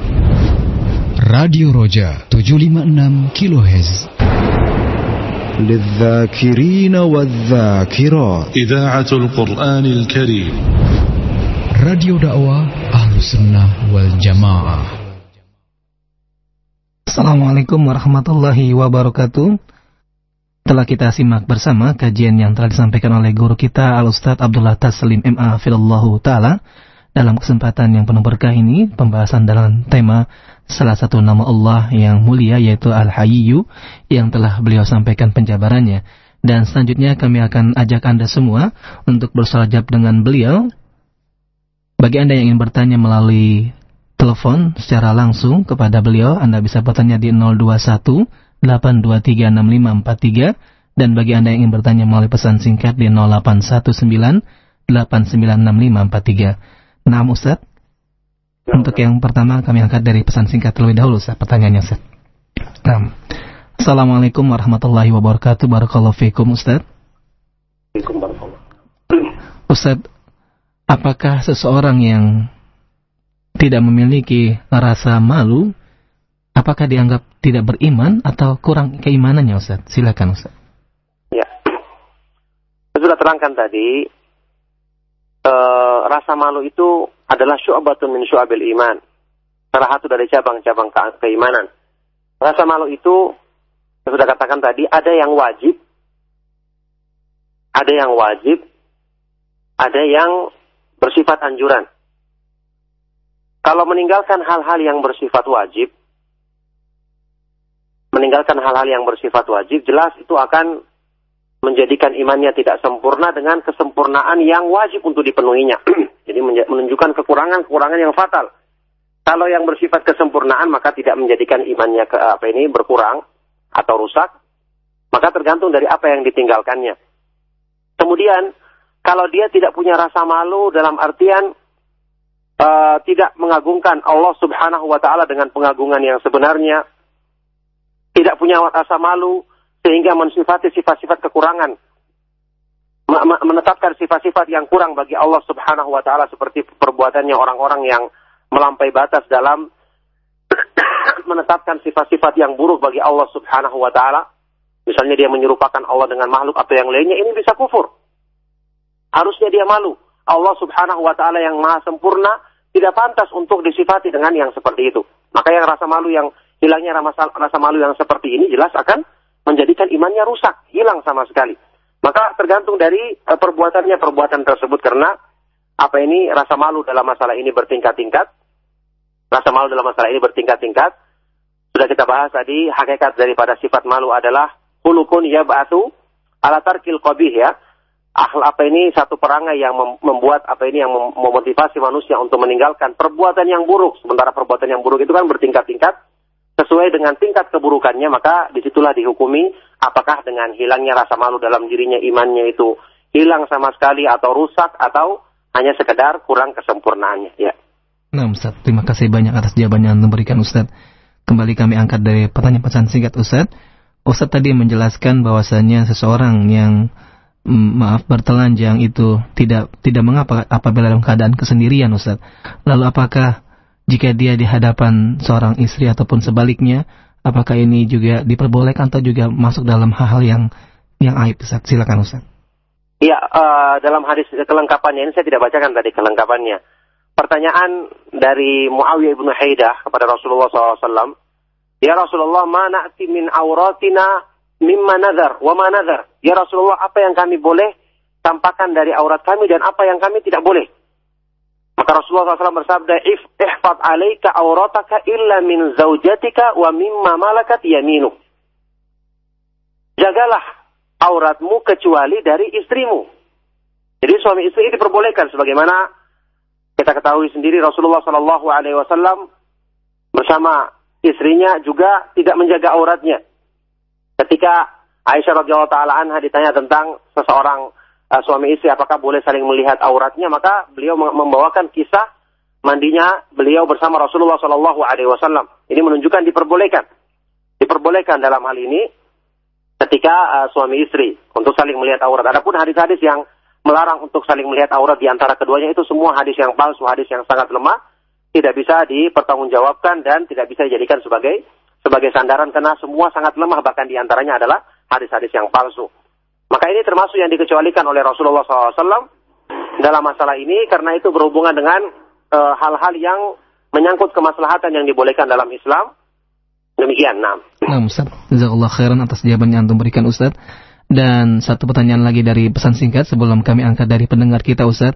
[SPEAKER 8] Radio Roja 756 kHz
[SPEAKER 3] للذاكرين والذاكرات
[SPEAKER 5] إذاعة القرآن الكريم
[SPEAKER 8] Radio dakwah Ahlus Sunnah wal Jamaah
[SPEAKER 2] Assalamualaikum warahmatullahi wabarakatuh. Telah kita simak bersama kajian yang telah disampaikan oleh guru kita Al-Ustaz Abdullah Taslim MA Filallahu Ta'ala dalam kesempatan yang penuh berkah ini pembahasan dalam tema salah satu nama Allah yang mulia yaitu Al-Hayyu yang telah beliau sampaikan penjabarannya. Dan selanjutnya kami akan ajak Anda semua untuk bersalajab dengan beliau. Bagi Anda yang ingin bertanya melalui telepon secara langsung kepada beliau, Anda bisa bertanya di 021 823 6543 dan bagi Anda yang ingin bertanya melalui pesan singkat di 0819 896543. Nah, Ustaz, untuk yang pertama kami angkat dari pesan singkat terlebih dahulu, Ustaz. Pertanyaannya, Ustaz. Nah, Assalamualaikum warahmatullahi wabarakatuh. Barakallahu fiikum, Ustaz. Ustaz, apakah seseorang yang tidak memiliki rasa malu, apakah dianggap tidak beriman atau kurang keimanannya Ustaz? Silakan Ustaz.
[SPEAKER 1] Ya. Saya sudah terangkan tadi, e, rasa malu itu adalah syu'batun min syu'abil iman. Salah satu dari cabang-cabang ke keimanan. Rasa malu itu, saya sudah katakan tadi, ada yang wajib, ada yang wajib, ada yang bersifat anjuran. Kalau meninggalkan hal-hal yang bersifat wajib, meninggalkan hal-hal yang bersifat wajib, jelas itu akan menjadikan imannya tidak sempurna dengan kesempurnaan yang wajib untuk dipenuhinya. Jadi menunjukkan kekurangan-kekurangan yang fatal. Kalau yang bersifat kesempurnaan maka tidak menjadikan imannya ke apa ini berkurang atau rusak, maka tergantung dari apa yang ditinggalkannya. Kemudian kalau dia tidak punya rasa malu dalam artian uh, tidak mengagungkan Allah Subhanahu wa taala dengan pengagungan yang sebenarnya, tidak punya rasa malu sehingga mensifati sifat-sifat kekurangan, menetapkan sifat-sifat yang kurang bagi Allah Subhanahu wa taala seperti perbuatannya orang-orang yang melampaui batas dalam menetapkan sifat-sifat yang buruk bagi Allah Subhanahu wa taala. Misalnya dia menyerupakan Allah dengan makhluk atau yang lainnya, ini bisa kufur. Harusnya dia malu. Allah Subhanahu wa taala yang maha sempurna tidak pantas untuk disifati dengan yang seperti itu. Maka yang rasa malu yang hilangnya rasa malu yang seperti ini jelas akan menjadikan imannya rusak, hilang sama sekali. Maka tergantung dari uh, perbuatannya perbuatan tersebut karena apa ini rasa malu dalam masalah ini bertingkat-tingkat. Rasa malu dalam masalah ini bertingkat-tingkat. Sudah kita bahas tadi hakikat daripada sifat malu adalah hulukun ya batu ala tarkil qabih ya akhlak apa ini satu perangai yang membuat apa ini yang memotivasi manusia untuk meninggalkan perbuatan yang buruk. Sementara perbuatan yang buruk itu kan bertingkat-tingkat sesuai dengan tingkat keburukannya maka di situlah dihukumi apakah dengan hilangnya rasa malu dalam dirinya imannya itu hilang sama sekali atau rusak atau hanya sekedar kurang kesempurnaannya ya.
[SPEAKER 2] Nah Ustaz, terima kasih banyak atas jawaban yang diberikan Ustaz. Kembali kami angkat dari pertanyaan pesan singkat Ustaz. Ustaz tadi menjelaskan bahwasanya seseorang yang maaf bertelanjang itu tidak tidak mengapa apabila dalam keadaan kesendirian Ustaz. Lalu apakah jika dia di hadapan seorang istri ataupun sebaliknya apakah ini juga diperbolehkan atau juga masuk dalam hal-hal yang yang aib Ustaz? Silakan Ustaz.
[SPEAKER 1] Iya, uh, dalam hadis kelengkapannya ini saya tidak bacakan tadi kelengkapannya. Pertanyaan dari Muawiyah ibnu Haidah kepada Rasulullah SAW. Ya Rasulullah, mana min auratina mimma nazar wa ma nazar. Ya Rasulullah, apa yang kami boleh tampakkan dari aurat kami dan apa yang kami tidak boleh. Maka Rasulullah SAW bersabda, If ihfad alaika aurataka illa min zaujatika wa mimma malakat yaminu. Jagalah auratmu kecuali dari istrimu. Jadi suami istri ini diperbolehkan sebagaimana kita ketahui sendiri Rasulullah Shallallahu Alaihi Wasallam bersama istrinya juga tidak menjaga auratnya. Ketika Aisyah radhiyallahu taala anha ditanya tentang seseorang uh, suami istri apakah boleh saling melihat auratnya, maka beliau membawakan kisah mandinya beliau bersama Rasulullah Shallallahu alaihi wasallam. Ini menunjukkan diperbolehkan. Diperbolehkan dalam hal ini ketika uh, suami istri untuk saling melihat aurat. Adapun hadis-hadis yang melarang untuk saling melihat aurat di antara keduanya itu semua hadis yang palsu, hadis yang sangat lemah, tidak bisa dipertanggungjawabkan dan tidak bisa dijadikan sebagai sebagai sandaran karena semua sangat lemah bahkan di antaranya adalah hadis-hadis yang palsu. Maka ini termasuk yang dikecualikan oleh Rasulullah SAW dalam masalah ini karena itu berhubungan dengan eh, hal-hal uh, yang menyangkut kemaslahatan yang dibolehkan dalam Islam. Demikian, nah.
[SPEAKER 2] Nah, Ustaz. Jazakallah khairan atas jawaban yang Anda berikan, Ustaz. Dan satu pertanyaan lagi dari pesan singkat sebelum kami angkat dari pendengar kita Ustaz.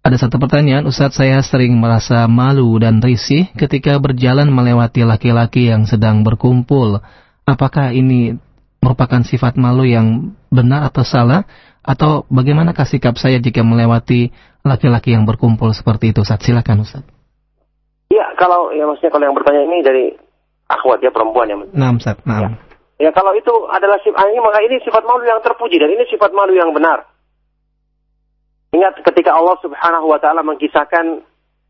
[SPEAKER 2] Ada satu pertanyaan, Ustaz saya sering merasa malu dan risih ketika berjalan melewati laki-laki yang sedang berkumpul. Apakah ini merupakan sifat malu yang benar atau salah? Atau bagaimana sikap saya jika melewati laki-laki yang berkumpul seperti itu Ustaz? Silakan Ustaz.
[SPEAKER 1] Ya, kalau ya maksudnya kalau yang bertanya ini dari akhwat ya perempuan ya.
[SPEAKER 2] Nah, Ustaz. Nah.
[SPEAKER 1] Ya. Ya kalau itu adalah sifat ini maka ini sifat malu yang terpuji dan ini sifat malu yang benar. Ingat ketika Allah Subhanahu wa taala mengkisahkan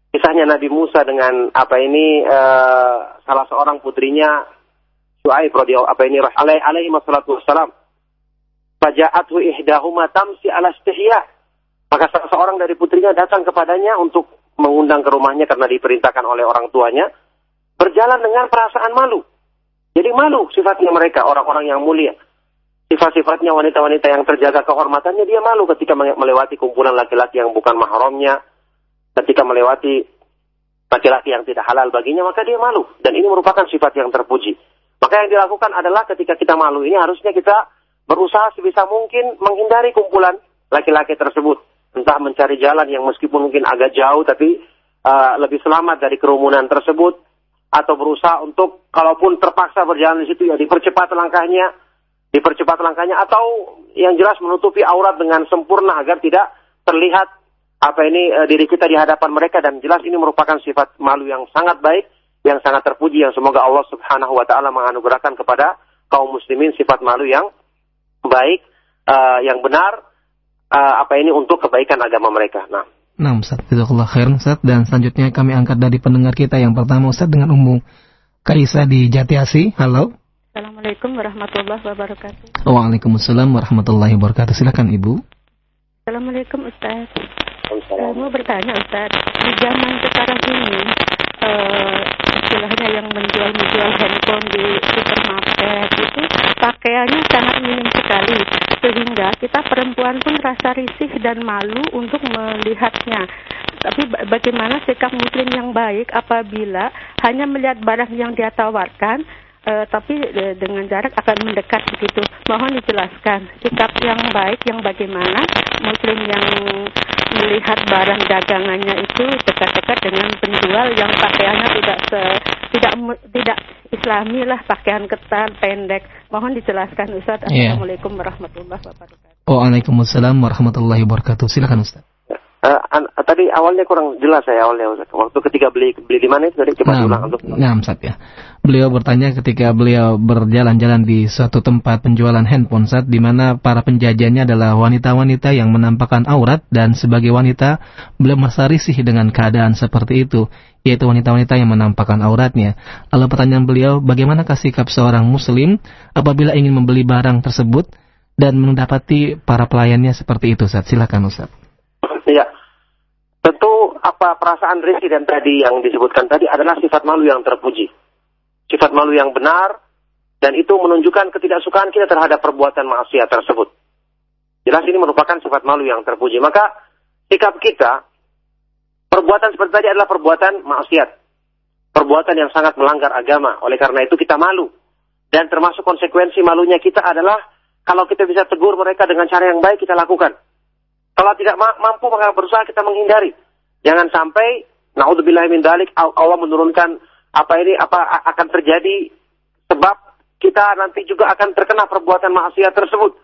[SPEAKER 1] kisahnya Nabi Musa dengan apa ini uh, salah seorang putrinya Shu'aib radhiyallahu apa ini alaihi alaihi wassalatu wassalam. Faja'athu ihdahuma tamsi ala istihya. Maka salah seorang dari putrinya datang kepadanya untuk mengundang ke rumahnya karena diperintahkan oleh orang tuanya berjalan dengan perasaan malu. Jadi malu sifatnya mereka, orang-orang yang mulia. Sifat-sifatnya wanita-wanita yang terjaga kehormatannya, dia malu ketika melewati kumpulan laki-laki yang bukan mahramnya, ketika melewati laki-laki yang tidak halal baginya, maka dia malu. Dan ini merupakan sifat yang terpuji. Maka yang dilakukan adalah ketika kita malu ini harusnya kita berusaha sebisa mungkin menghindari kumpulan laki-laki tersebut. Entah mencari jalan yang meskipun mungkin agak jauh tapi uh, lebih selamat dari kerumunan tersebut. Atau berusaha untuk kalaupun terpaksa berjalan di situ ya dipercepat langkahnya, dipercepat langkahnya atau yang jelas menutupi aurat dengan sempurna agar tidak terlihat apa ini e, diri kita di hadapan mereka. Dan jelas ini merupakan sifat malu yang sangat baik, yang sangat terpuji yang semoga Allah Subhanahu wa taala menganugerahkan kepada kaum muslimin sifat malu yang baik, e, yang benar e, apa ini untuk kebaikan agama mereka. Nah,
[SPEAKER 2] Nah Ustaz, jazakallah khairan Ustaz. Dan selanjutnya kami angkat dari pendengar kita yang pertama Ustaz dengan Ummu Kaisa di Jatiasi. Halo.
[SPEAKER 9] Assalamualaikum warahmatullahi wabarakatuh.
[SPEAKER 2] Waalaikumsalam warahmatullahi wabarakatuh. Silakan Ibu.
[SPEAKER 9] Assalamualaikum Ustaz. Saya mau bertanya Ustaz, di zaman sekarang ini uh, istilahnya yang menjual-menjual handphone di supermarket itu pakaiannya sangat minim sekali sehingga kita perempuan pun rasa risih dan malu untuk melihatnya. Tapi bagaimana sikap muslim yang baik apabila hanya melihat barang yang dia tawarkan uh, tapi uh, dengan jarak akan mendekat begitu. Mohon dijelaskan sikap yang baik yang bagaimana muslim yang melihat barang dagangannya itu dekat-dekat dengan penjual yang pakaiannya tidak se, tidak tidak islami lah pakaian ketat pendek. Mohon dijelaskan Ustaz. Yeah. Assalamualaikum warahmatullahi wabarakatuh.
[SPEAKER 2] Waalaikumsalam warahmatullahi wabarakatuh. Silakan Ustaz.
[SPEAKER 1] Uh, an, tadi awalnya kurang jelas saya awalnya Ustaz. Waktu ketika beli beli di mana itu tadi coba nah, ulang untuk.
[SPEAKER 2] Nah, Ustaz ya. Beliau bertanya ketika beliau berjalan-jalan di suatu tempat penjualan handphone saat di mana para penjajahnya adalah wanita-wanita yang menampakkan aurat dan sebagai wanita beliau merasa risih dengan keadaan seperti itu yaitu wanita-wanita yang menampakkan auratnya. Lalu pertanyaan beliau, bagaimanakah sikap seorang muslim apabila ingin membeli barang tersebut dan mendapati para pelayannya seperti itu Ustaz? Silakan Ustaz.
[SPEAKER 1] Iya. Tentu apa perasaan risih dan tadi yang disebutkan tadi adalah sifat malu yang terpuji. Sifat malu yang benar dan itu menunjukkan ketidaksukaan kita terhadap perbuatan maksiat tersebut. Jelas ini merupakan sifat malu yang terpuji. Maka sikap kita perbuatan seperti tadi adalah perbuatan maksiat. Perbuatan yang sangat melanggar agama. Oleh karena itu kita malu. Dan termasuk konsekuensi malunya kita adalah kalau kita bisa tegur mereka dengan cara yang baik kita lakukan. Kalau tidak mampu maka berusaha kita menghindari. Jangan sampai naudzubillah min dalik Allah menurunkan apa ini apa akan terjadi sebab kita nanti juga akan terkena perbuatan maksiat tersebut.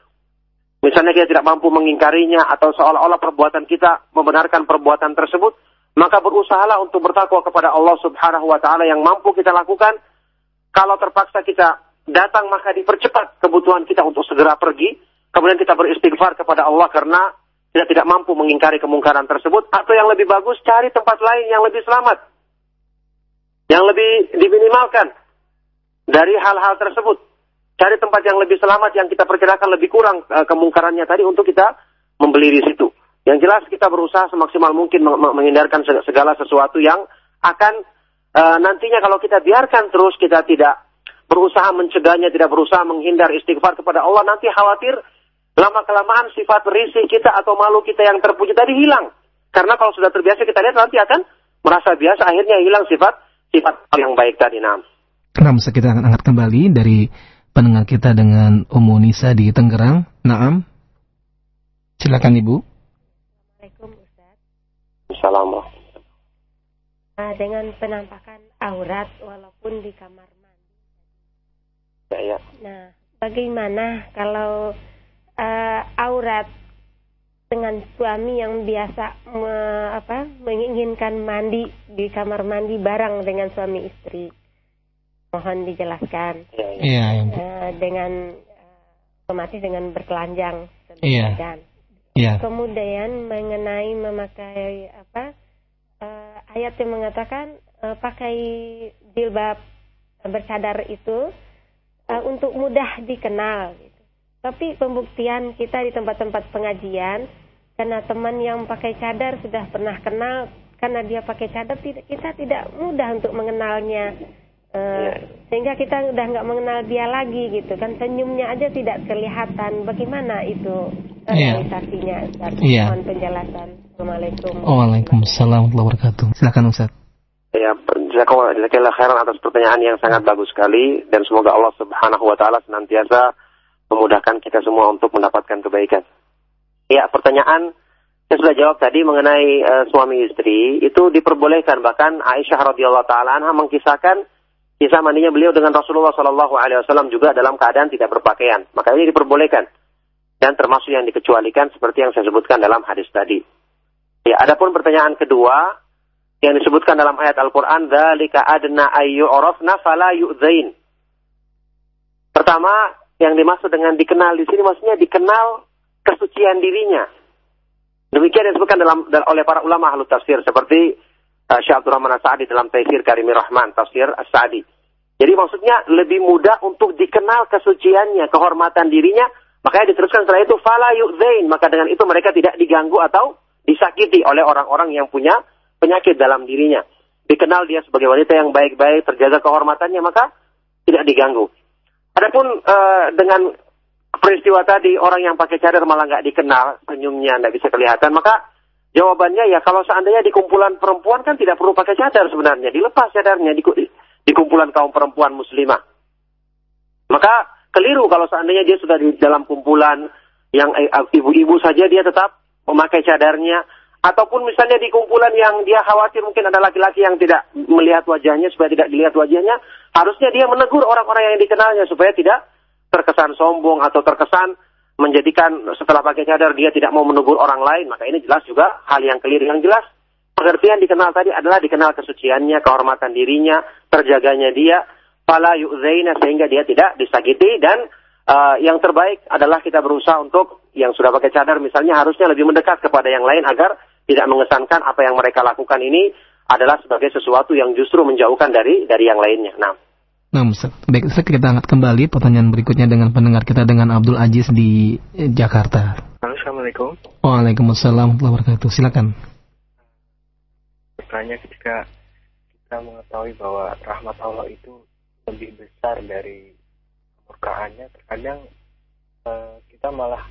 [SPEAKER 1] Misalnya kita tidak mampu mengingkarinya atau seolah-olah perbuatan kita membenarkan perbuatan tersebut, maka berusahalah untuk bertakwa kepada Allah Subhanahu wa taala yang mampu kita lakukan. Kalau terpaksa kita datang maka dipercepat kebutuhan kita untuk segera pergi, kemudian kita beristighfar kepada Allah karena kita tidak mampu mengingkari kemungkaran tersebut, atau yang lebih bagus cari tempat lain yang lebih selamat, yang lebih diminimalkan dari hal-hal tersebut. cari tempat yang lebih selamat yang kita perkirakan lebih kurang uh, kemungkarannya tadi untuk kita membeli di situ. Yang jelas kita berusaha semaksimal mungkin menghindarkan segala sesuatu yang akan uh, nantinya kalau kita biarkan terus kita tidak berusaha mencegahnya, tidak berusaha menghindar istighfar kepada Allah, nanti khawatir lama kelamaan sifat risih kita atau malu kita yang terpuji tadi hilang. Karena kalau sudah terbiasa kita lihat nanti akan merasa biasa akhirnya hilang sifat sifat yang baik tadi. Nah,
[SPEAKER 2] Nah, kita akan angkat kembali dari pendengar kita dengan Umu Nisa di Tangerang. Naam. Silakan Ibu.
[SPEAKER 10] Assalamualaikum Ustaz.
[SPEAKER 1] Assalamualaikum.
[SPEAKER 10] Nah, dengan penampakan aurat walaupun di kamar mandi.
[SPEAKER 1] Ya, ya.
[SPEAKER 10] Nah, bagaimana kalau uh, aurat dengan suami yang biasa me, apa, menginginkan mandi di kamar mandi bareng dengan suami istri? Mohon dijelaskan.
[SPEAKER 2] Iya, ya,
[SPEAKER 10] uh, dengan uh, otomatis dengan bertelanjang.
[SPEAKER 2] Iya. Iya.
[SPEAKER 10] Kemudian mengenai memakai apa uh, ayat yang mengatakan uh, pakai jilbab bercadar itu uh, untuk mudah dikenal. Gitu. Tapi pembuktian kita di tempat-tempat pengajian karena teman yang pakai cadar sudah pernah kenal karena dia pakai cadar kita tidak mudah untuk mengenalnya. Uh, sehingga kita udah nggak mengenal dia lagi gitu kan. Senyumnya aja tidak kelihatan. Bagaimana itu
[SPEAKER 2] yeah.
[SPEAKER 10] realisasinya Ustaz?
[SPEAKER 2] Yeah.
[SPEAKER 10] mohon penjelasan. Assalamualaikum.
[SPEAKER 2] Waalaikumsalam warahmatullahi wabarakatuh. Silakan Ustaz.
[SPEAKER 1] Ya, jazakallah khairan atas pertanyaan yang sangat bagus sekali. Dan semoga Allah Subhanahu wa taala senantiasa memudahkan kita semua untuk mendapatkan kebaikan. Ya, pertanyaan saya sudah jawab tadi mengenai uh, suami istri itu diperbolehkan bahkan Aisyah radhiyallahu taala anha mengkisahkan kisah mandinya beliau dengan Rasulullah Shallallahu Alaihi Wasallam juga dalam keadaan tidak berpakaian. Maka ini diperbolehkan dan termasuk yang dikecualikan seperti yang saya sebutkan dalam hadis tadi. Ya, adapun pertanyaan kedua yang disebutkan dalam ayat Al-Quran, "Dzalika adna ayyu'rafna fala yu'zain." Pertama, yang dimaksud dengan dikenal di sini maksudnya dikenal kesucian dirinya. Demikian disebutkan dalam, oleh para ulama ahlu tafsir seperti uh, Syekh Abdul Rahman dalam Taisir Karimir Rahman, tafsir As-Sa'di. Jadi maksudnya lebih mudah untuk dikenal kesuciannya, kehormatan dirinya, makanya diteruskan setelah itu fala yu'zain, maka dengan itu mereka tidak diganggu atau disakiti oleh orang-orang yang punya penyakit dalam dirinya. Dikenal dia sebagai wanita yang baik-baik, terjaga kehormatannya, maka tidak diganggu. Adapun uh, dengan peristiwa tadi orang yang pakai cadar malah nggak dikenal, senyumnya nggak bisa kelihatan, maka Jawabannya ya kalau seandainya di kumpulan perempuan kan tidak perlu pakai cadar sebenarnya, dilepas cadarnya di, di kumpulan kaum perempuan muslimah. Maka keliru kalau seandainya dia sudah di dalam kumpulan yang eh, ibu-ibu saja dia tetap memakai cadarnya ataupun misalnya di kumpulan yang dia khawatir mungkin ada laki-laki yang tidak melihat wajahnya supaya tidak dilihat wajahnya, harusnya dia menegur orang-orang yang dikenalnya supaya tidak terkesan sombong atau terkesan menjadikan setelah pakai cadar dia tidak mau menegur orang lain, maka ini jelas juga hal yang keliru. Yang jelas pengertian dikenal tadi adalah dikenal kesuciannya, kehormatan dirinya, terjaganya dia, fala yu'zaina sehingga dia tidak disakiti. Dan uh, yang terbaik adalah kita berusaha untuk yang sudah pakai cadar misalnya harusnya lebih mendekat kepada yang lain agar tidak mengesankan apa yang mereka lakukan ini adalah sebagai sesuatu yang justru menjauhkan dari dari yang lainnya. Nah,
[SPEAKER 2] Nah, Ustaz. Baik, Ustaz, kita angkat kembali pertanyaan berikutnya dengan pendengar kita dengan Abdul Aziz di eh, Jakarta.
[SPEAKER 11] Assalamualaikum.
[SPEAKER 2] Waalaikumsalam warahmatullahi wabarakatuh. Silakan.
[SPEAKER 11] Bertanya ketika kita mengetahui bahwa rahmat Allah itu lebih besar dari kemurkaannya, terkadang uh, kita malah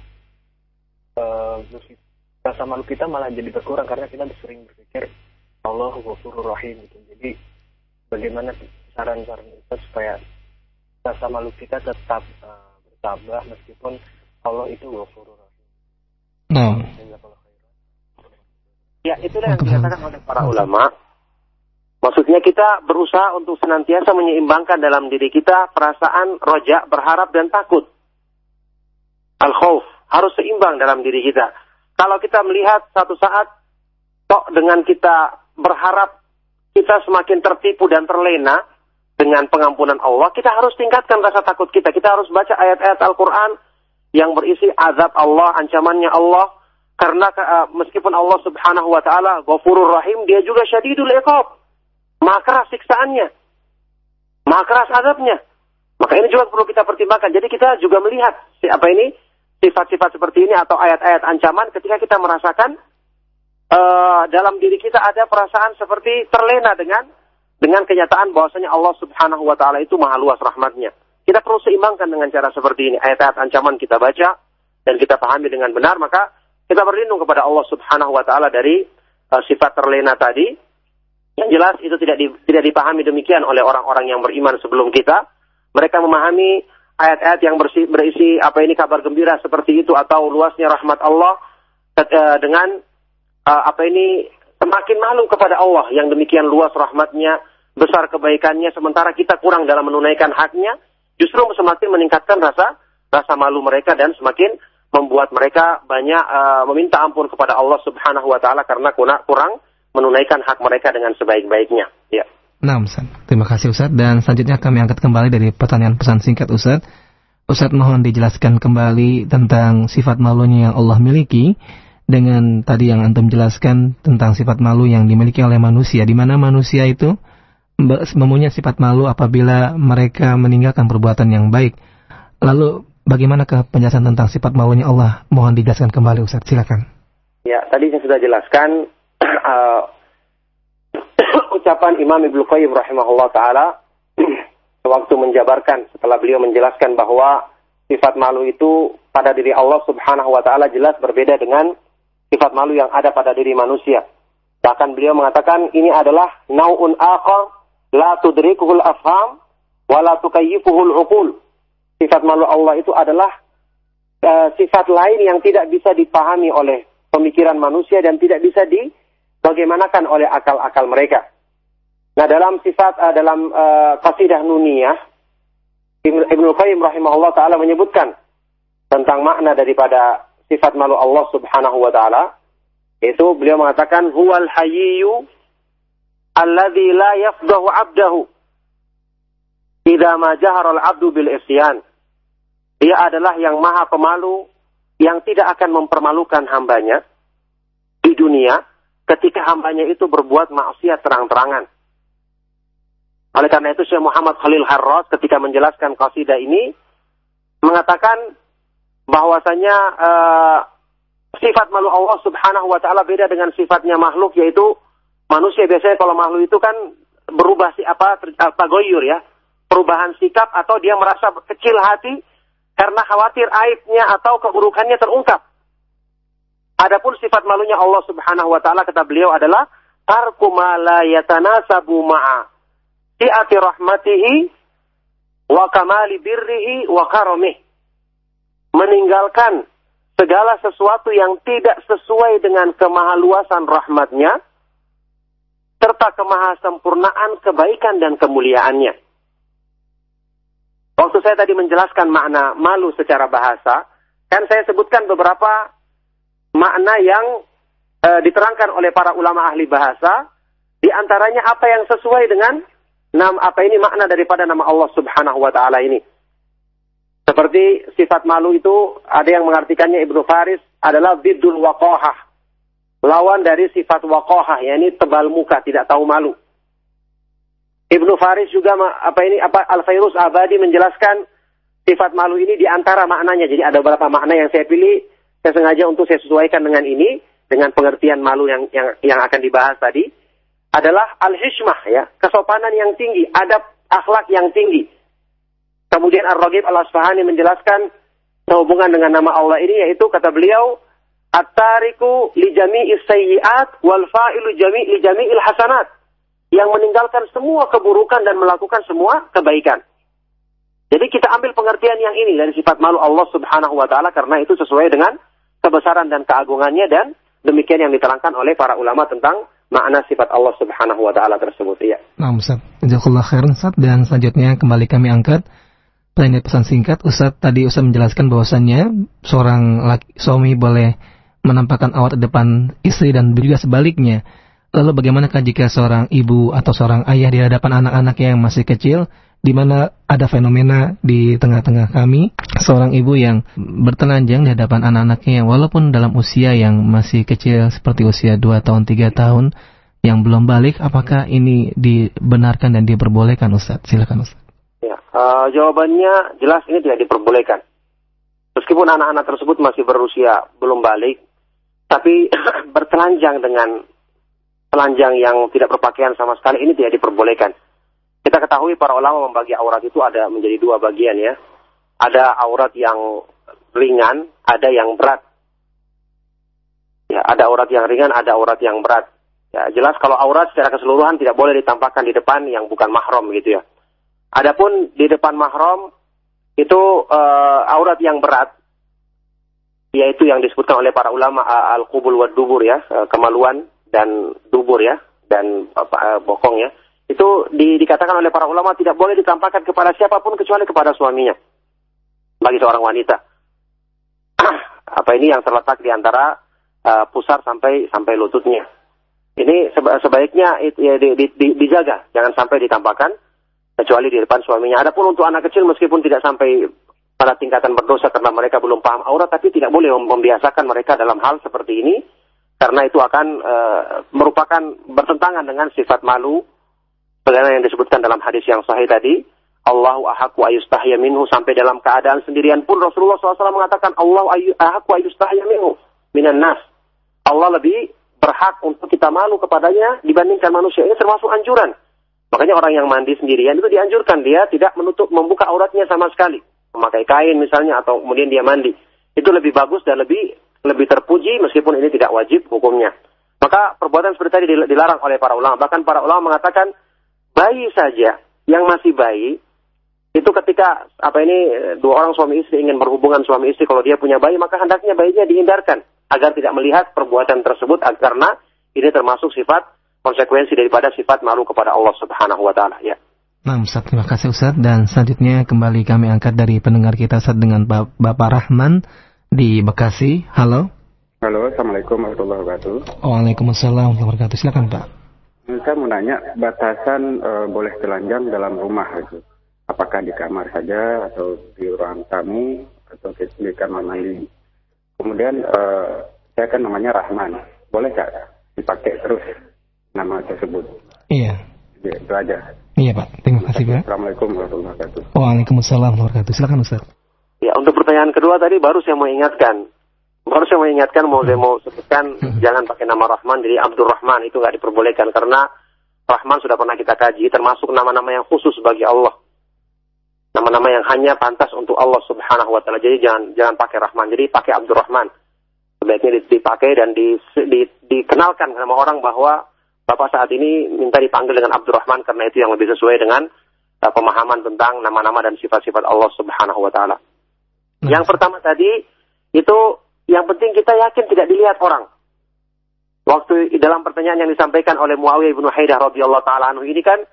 [SPEAKER 11] uh, rasa malu kita malah jadi berkurang karena kita sering berpikir Allah Ghafurur Rahim gitu. Jadi bagaimana saran-saran itu supaya rasa malu kita tetap uh, bertambah meskipun Allah itu ghafurur rahim.
[SPEAKER 2] Nah.
[SPEAKER 1] Ya, itulah yang dikatakan oleh para ulama. Maksudnya kita berusaha untuk senantiasa menyeimbangkan dalam diri kita perasaan roja, berharap dan takut. Al-khauf harus seimbang dalam diri kita. Kalau kita melihat satu saat kok dengan kita berharap kita semakin tertipu dan terlena, dengan pengampunan Allah, kita harus tingkatkan rasa takut kita. Kita harus baca ayat-ayat Al-Quran yang berisi azab Allah, ancamannya Allah. Karena uh, meskipun Allah subhanahu wa ta'ala ghafurur rahim, dia juga syadidul iqab. Keras siksaannya. Maha keras azabnya. Maka ini juga perlu kita pertimbangkan. Jadi kita juga melihat apa ini sifat-sifat seperti ini atau ayat-ayat ancaman ketika kita merasakan uh, dalam diri kita ada perasaan seperti terlena dengan dengan kenyataan bahwasanya Allah Subhanahu wa taala itu maha luas rahmatnya. Kita perlu seimbangkan dengan cara seperti ini. Ayat-ayat ancaman kita baca dan kita pahami dengan benar, maka kita berlindung kepada Allah Subhanahu wa taala dari uh, sifat terlena tadi. Yang jelas itu tidak di, tidak dipahami demikian oleh orang-orang yang beriman sebelum kita. Mereka memahami ayat-ayat yang berisi, berisi apa ini kabar gembira seperti itu atau luasnya rahmat Allah uh, dengan uh, apa ini semakin malu kepada Allah yang demikian luas rahmatnya, besar kebaikannya, sementara kita kurang dalam menunaikan haknya, justru semakin meningkatkan rasa rasa malu mereka dan semakin membuat mereka banyak uh, meminta ampun kepada Allah Subhanahu wa taala karena kurang menunaikan hak mereka dengan sebaik-baiknya. Ya.
[SPEAKER 2] Nah, Ustaz. Terima kasih Ustaz dan selanjutnya kami angkat kembali dari pertanyaan pesan singkat Ustaz. Ustaz mohon dijelaskan kembali tentang sifat malunya yang Allah miliki dengan tadi yang antum jelaskan tentang sifat malu yang dimiliki oleh manusia di mana manusia itu mempunyai sifat malu apabila mereka meninggalkan perbuatan yang baik. Lalu Bagaimana ke penjelasan tentang sifat malunya Allah? Mohon dijelaskan kembali Ustaz, silakan.
[SPEAKER 1] Ya, tadi saya sudah jelaskan uh, ucapan Imam Ibnu Qayyim rahimahullah taala waktu menjabarkan setelah beliau menjelaskan bahwa sifat malu itu pada diri Allah Subhanahu wa taala jelas berbeda dengan sifat malu yang ada pada diri manusia. Bahkan beliau mengatakan ini adalah nau'un akhar la tudrikuhul afham wa la tukayyifuhul uqul sifat malu Allah itu adalah uh, sifat lain yang tidak bisa dipahami oleh pemikiran manusia dan tidak bisa dibagaimanakan oleh akal-akal mereka. Nah, dalam sifat uh, dalam uh, qasidah nuniyah Ibnu Qayyim rahimahullah taala menyebutkan tentang makna daripada sifat malu Allah Subhanahu wa taala itu beliau mengatakan huwal hayyu alladzi la yafdahu 'abdahu idza ma jahara al-'abdu bil isyan dia adalah yang maha pemalu, yang tidak akan mempermalukan hambanya di dunia ketika hambanya itu berbuat maksiat terang-terangan. Oleh karena itu Syekh Muhammad Khalil Harras ketika menjelaskan qasidah ini mengatakan bahwasanya uh, sifat malu Allah Subhanahu wa taala beda dengan sifatnya makhluk yaitu manusia biasanya kalau makhluk itu kan berubah si apa tagoyur ya, perubahan sikap atau dia merasa kecil hati karena khawatir aibnya atau keburukannya terungkap. Adapun sifat malunya Allah Subhanahu wa taala kata beliau adalah tarku ma la yatanasabu ma'a ti'ati rahmatihi wa kamali birrihi wa karamih. Meninggalkan segala sesuatu yang tidak sesuai dengan kemahaluasan rahmatnya serta kemahasempurnaan kebaikan dan kemuliaannya. Waktu saya tadi menjelaskan makna malu secara bahasa, kan saya sebutkan beberapa makna yang e, diterangkan oleh para ulama ahli bahasa, di antaranya apa yang sesuai dengan nama apa ini makna daripada nama Allah Subhanahu wa taala ini. Seperti sifat malu itu ada yang mengartikannya Ibnu Faris adalah bidul waqahah. Lawan dari sifat waqahah, yakni tebal muka, tidak tahu malu. Ibnu Faris juga apa ini apa Al Fairuz Abadi menjelaskan sifat malu ini di antara maknanya. Jadi ada beberapa makna yang saya pilih, saya sengaja untuk saya sesuaikan dengan ini dengan pengertian malu yang yang yang akan dibahas tadi adalah al-hishmah ya, kesopanan yang tinggi, adab akhlak yang tinggi. Kemudian Ar-Raghib Al-Asfahani menjelaskan sehubungan dengan nama Allah ini yaitu kata beliau at-tariku li jami'is sayyi'at wal fa'ilu jami' li jami'il hasanat yang meninggalkan semua keburukan dan melakukan semua kebaikan. Jadi kita ambil pengertian yang ini dari sifat malu Allah Subhanahu wa taala karena itu sesuai dengan kebesaran dan keagungannya dan demikian yang diterangkan oleh para ulama tentang makna sifat Allah Subhanahu wa taala tersebut ya.
[SPEAKER 2] Nah, Ustaz. Jazakallah khairan Ustaz dan selanjutnya kembali kami angkat pertanyaan pesan singkat Ustaz tadi Ustaz menjelaskan bahwasannya seorang laki, suami boleh menampakkan awat depan istri dan juga sebaliknya. Lalu bagaimanakah jika seorang ibu atau seorang ayah di hadapan anak-anaknya yang masih kecil, di mana ada fenomena di tengah-tengah kami, seorang ibu yang bertelanjang di hadapan anak-anaknya walaupun dalam usia yang masih kecil seperti usia 2 tahun, 3 tahun, yang belum balik, apakah ini dibenarkan dan diperbolehkan Ustaz? Silakan Ustaz.
[SPEAKER 1] Ya, Uh, jawabannya jelas ini tidak diperbolehkan. Meskipun anak-anak tersebut masih berusia belum balik, tapi bertelanjang dengan telanjang yang tidak berpakaian sama sekali ini tidak diperbolehkan. Kita ketahui para ulama membagi aurat itu ada menjadi dua bagian ya. Ada aurat yang ringan, ada yang berat. Ya, ada aurat yang ringan, ada aurat yang berat. Ya, jelas kalau aurat secara keseluruhan tidak boleh ditampakkan di depan yang bukan mahram gitu ya. Adapun di depan mahram itu uh, aurat yang berat yaitu yang disebutkan oleh para ulama uh, al-qubul wa dubur ya, uh, kemaluan dan dubur ya dan uh, bokong ya. Itu di, dikatakan oleh para ulama tidak boleh ditampakkan kepada siapa pun kecuali kepada suaminya. Bagi seorang wanita. Apa ini yang terletak di antara uh, pusar sampai sampai lututnya. Ini seba sebaiknya ya, di, di, di, dijaga, jangan sampai ditampakkan kecuali di depan suaminya. Adapun untuk anak kecil meskipun tidak sampai pada tingkatan berdosa karena mereka belum paham aurat, tapi tidak boleh membiasakan mereka dalam hal seperti ini karena itu akan uh, merupakan bertentangan dengan sifat malu sebagaimana yang disebutkan dalam hadis yang sahih tadi. Allahu ahakku ayustahya minhu sampai dalam keadaan sendirian pun Rasulullah SAW mengatakan Allah ahakku ayustahya minhu minan nas. Allah lebih berhak untuk kita malu kepadanya dibandingkan manusia. Ini termasuk anjuran. Makanya orang yang mandi sendirian itu dianjurkan dia tidak menutup membuka auratnya sama sekali. Memakai kain misalnya atau kemudian dia mandi. Itu lebih bagus dan lebih lebih terpuji meskipun ini tidak wajib hukumnya. Maka perbuatan seperti tadi dilarang oleh para ulama. Bahkan para ulama mengatakan bayi saja yang masih bayi itu ketika apa ini dua orang suami istri ingin berhubungan suami istri kalau dia punya bayi maka hendaknya bayinya dihindarkan agar tidak melihat perbuatan tersebut karena ini termasuk sifat konsekuensi daripada sifat malu kepada Allah Subhanahu wa taala ya.
[SPEAKER 2] Nah, Ustaz, terima kasih Ustaz dan selanjutnya kembali kami angkat dari pendengar kita Ustaz dengan Bapak Rahman di Bekasi. Halo.
[SPEAKER 12] Halo, Assalamualaikum warahmatullahi wabarakatuh.
[SPEAKER 2] Waalaikumsalam warahmatullahi wabarakatuh. Silakan Pak.
[SPEAKER 12] Saya mau nanya batasan uh, boleh telanjang dalam rumah itu. Apakah di kamar saja atau di ruang tamu atau di kamar mandi? Kemudian uh, saya kan namanya Rahman, boleh nggak dipakai terus nama tersebut?
[SPEAKER 2] Iya.
[SPEAKER 12] Ya, itu aja.
[SPEAKER 2] Iya Pak, terima kasih Pak.
[SPEAKER 12] Assalamualaikum warahmatullahi wabarakatuh.
[SPEAKER 2] Waalaikumsalam warahmatullahi wabarakatuh. Silakan Ustaz.
[SPEAKER 1] Ya, untuk pertanyaan kedua tadi baru saya mau ingatkan. Baru saya mau ingatkan, mau saya mau sebutkan, jangan pakai nama Rahman, jadi Abdul Rahman itu nggak diperbolehkan karena Rahman sudah pernah kita kaji, termasuk nama-nama yang khusus bagi Allah nama-nama yang hanya pantas untuk Allah Subhanahu wa taala. Jadi jangan jangan pakai Rahman, jadi pakai Abdurrahman. Sebaiknya dipakai dan di, di, dikenalkan sama orang bahwa Bapak saat ini minta dipanggil dengan Abdurrahman karena itu yang lebih sesuai dengan uh, pemahaman tentang nama-nama dan sifat-sifat Allah Subhanahu wa taala. Nah. Yang pertama tadi itu yang penting kita yakin tidak dilihat orang. Waktu dalam pertanyaan yang disampaikan oleh Muawiyah bin Haidah radhiyallahu taala anhu ini kan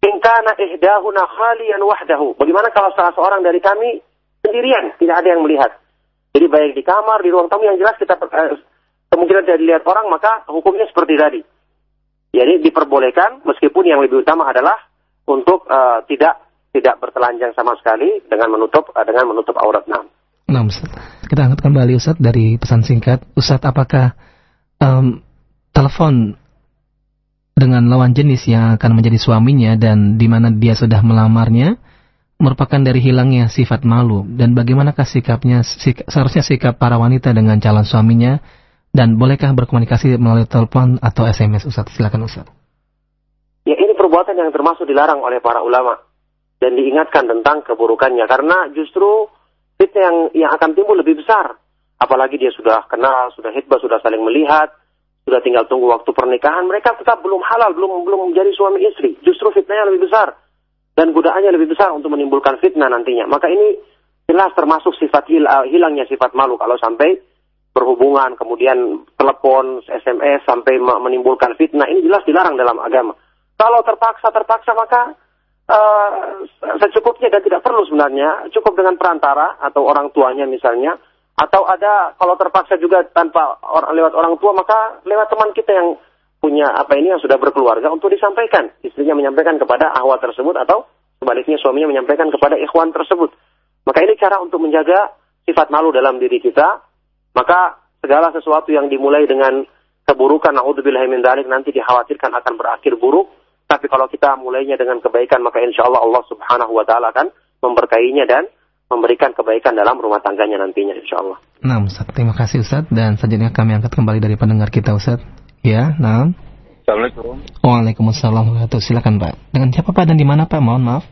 [SPEAKER 1] Ingkana ihdahuna khalian wahdahu. Bagaimana kalau salah seorang dari kami sendirian, tidak ada yang melihat. Jadi baik di kamar, di ruang tamu yang jelas kita eh, kemungkinan tidak dilihat orang, maka hukumnya seperti tadi. Jadi diperbolehkan meskipun yang lebih utama adalah untuk uh, tidak tidak bertelanjang sama sekali dengan menutup uh, dengan menutup aurat. Nah,
[SPEAKER 2] nah Ustaz. Kita angkat kembali Ustaz dari pesan singkat. Ustaz, apakah um, telepon dengan lawan jenis yang akan menjadi suaminya dan di mana dia sudah melamarnya merupakan dari hilangnya sifat malu dan bagaimanakah sikapnya sik, seharusnya sikap para wanita dengan calon suaminya dan bolehkah berkomunikasi melalui telepon atau SMS Ustaz? Silakan Ustaz.
[SPEAKER 1] Ya ini perbuatan yang termasuk dilarang oleh para ulama. Dan diingatkan tentang keburukannya. Karena justru fitnah yang yang akan timbul lebih besar. Apalagi dia sudah kenal, sudah hitbah, sudah saling melihat sudah tinggal tunggu waktu pernikahan, mereka tetap belum halal, belum belum menjadi suami istri. Justru fitnahnya lebih besar. Dan godaannya lebih besar untuk menimbulkan fitnah nantinya. Maka ini jelas termasuk sifat uh, hilangnya sifat malu. Kalau sampai berhubungan, kemudian telepon, SMS sampai menimbulkan fitnah. Ini jelas dilarang dalam agama. Kalau terpaksa terpaksa maka uh, secukupnya dan tidak perlu sebenarnya. Cukup dengan perantara atau orang tuanya misalnya. Atau ada kalau terpaksa juga tanpa orang lewat orang tua maka lewat teman kita yang punya apa ini yang sudah berkeluarga untuk disampaikan. Istrinya menyampaikan kepada ahwat tersebut atau sebaliknya suaminya menyampaikan kepada ikhwan tersebut. Maka ini cara untuk menjaga sifat malu dalam diri kita maka segala sesuatu yang dimulai dengan keburukan naudzubillah min dzalik nanti dikhawatirkan akan berakhir buruk Tapi kalau kita mulainya dengan kebaikan, maka insya Allah Allah subhanahu wa ta'ala akan memberkainya dan memberikan kebaikan dalam rumah tangganya nantinya insya Allah.
[SPEAKER 2] Nah Ustaz, terima kasih Ustaz. Dan selanjutnya kami angkat kembali dari pendengar kita Ustaz. Ya, nah.
[SPEAKER 13] Assalamualaikum.
[SPEAKER 2] Waalaikumsalam warahmatullahi Silakan Pak. Dengan siapa Pak dan di mana Pak? Mohon maaf.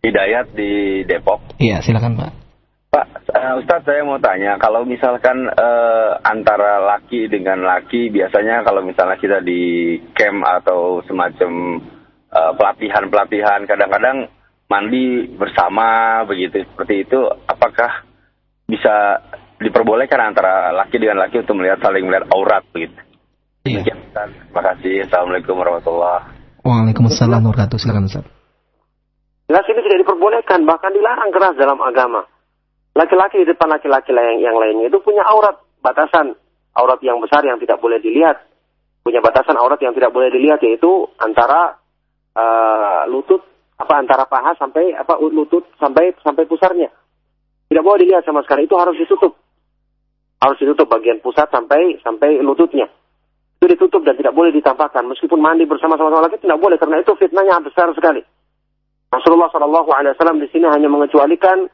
[SPEAKER 13] Hidayat di Depok.
[SPEAKER 2] Iya, silakan Pak.
[SPEAKER 13] Pak, uh, Ustadz saya mau tanya, kalau misalkan uh, antara laki dengan laki, biasanya kalau misalnya kita di camp atau semacam uh, pelatihan-pelatihan, kadang-kadang mandi bersama begitu, seperti itu, apakah bisa diperbolehkan antara laki dengan laki untuk melihat saling melihat aurat begitu? Iya. Terima kasih. Assalamualaikum warahmatullahi wabarakatuh.
[SPEAKER 2] Waalaikumsalam warahmatullahi wabarakatuh. Silakan Ustaz.
[SPEAKER 1] Jelas ini tidak diperbolehkan, bahkan dilarang keras dalam agama. Laki-laki di depan laki-laki yang, yang lainnya itu punya aurat, batasan aurat yang besar yang tidak boleh dilihat. Punya batasan aurat yang tidak boleh dilihat yaitu antara uh, lutut apa antara paha sampai apa lutut sampai sampai pusarnya. Tidak boleh dilihat sama sekali itu harus ditutup. Harus ditutup bagian pusat sampai sampai lututnya. Itu ditutup dan tidak boleh ditampakkan. Meskipun mandi bersama-sama laki tidak boleh karena itu fitnahnya besar sekali. Rasulullah Shallallahu Alaihi Wasallam di sini hanya mengecualikan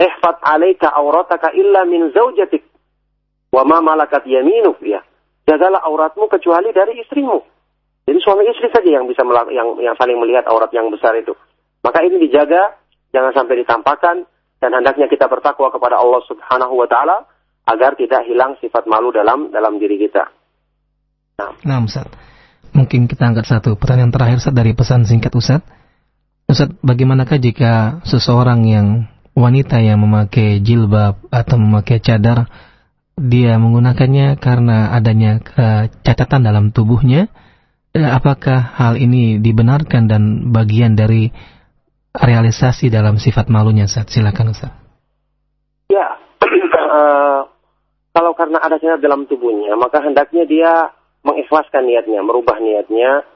[SPEAKER 1] ihfad alaika aurataka illa min zaujatik wa ma malakat yaminuk ya. Jagalah auratmu kecuali dari istrimu. Jadi suami istri saja yang bisa yang yang saling melihat aurat yang besar itu. Maka ini dijaga, jangan sampai ditampakkan dan hendaknya kita bertakwa kepada Allah Subhanahu wa taala agar tidak hilang sifat malu dalam dalam diri kita.
[SPEAKER 2] Nah, nah Ustaz. Mungkin kita angkat satu pertanyaan terakhir Ustaz dari pesan singkat Ustaz. Ustaz, bagaimanakah jika seseorang yang wanita yang memakai jilbab atau memakai cadar dia menggunakannya karena adanya kecacatan dalam tubuhnya. Eh, apakah hal ini dibenarkan dan bagian dari realisasi dalam sifat malunya Ustaz? Silakan Ustaz.
[SPEAKER 1] Ya uh, kalau karena ada cacat dalam tubuhnya maka hendaknya dia mengikhlaskan niatnya merubah niatnya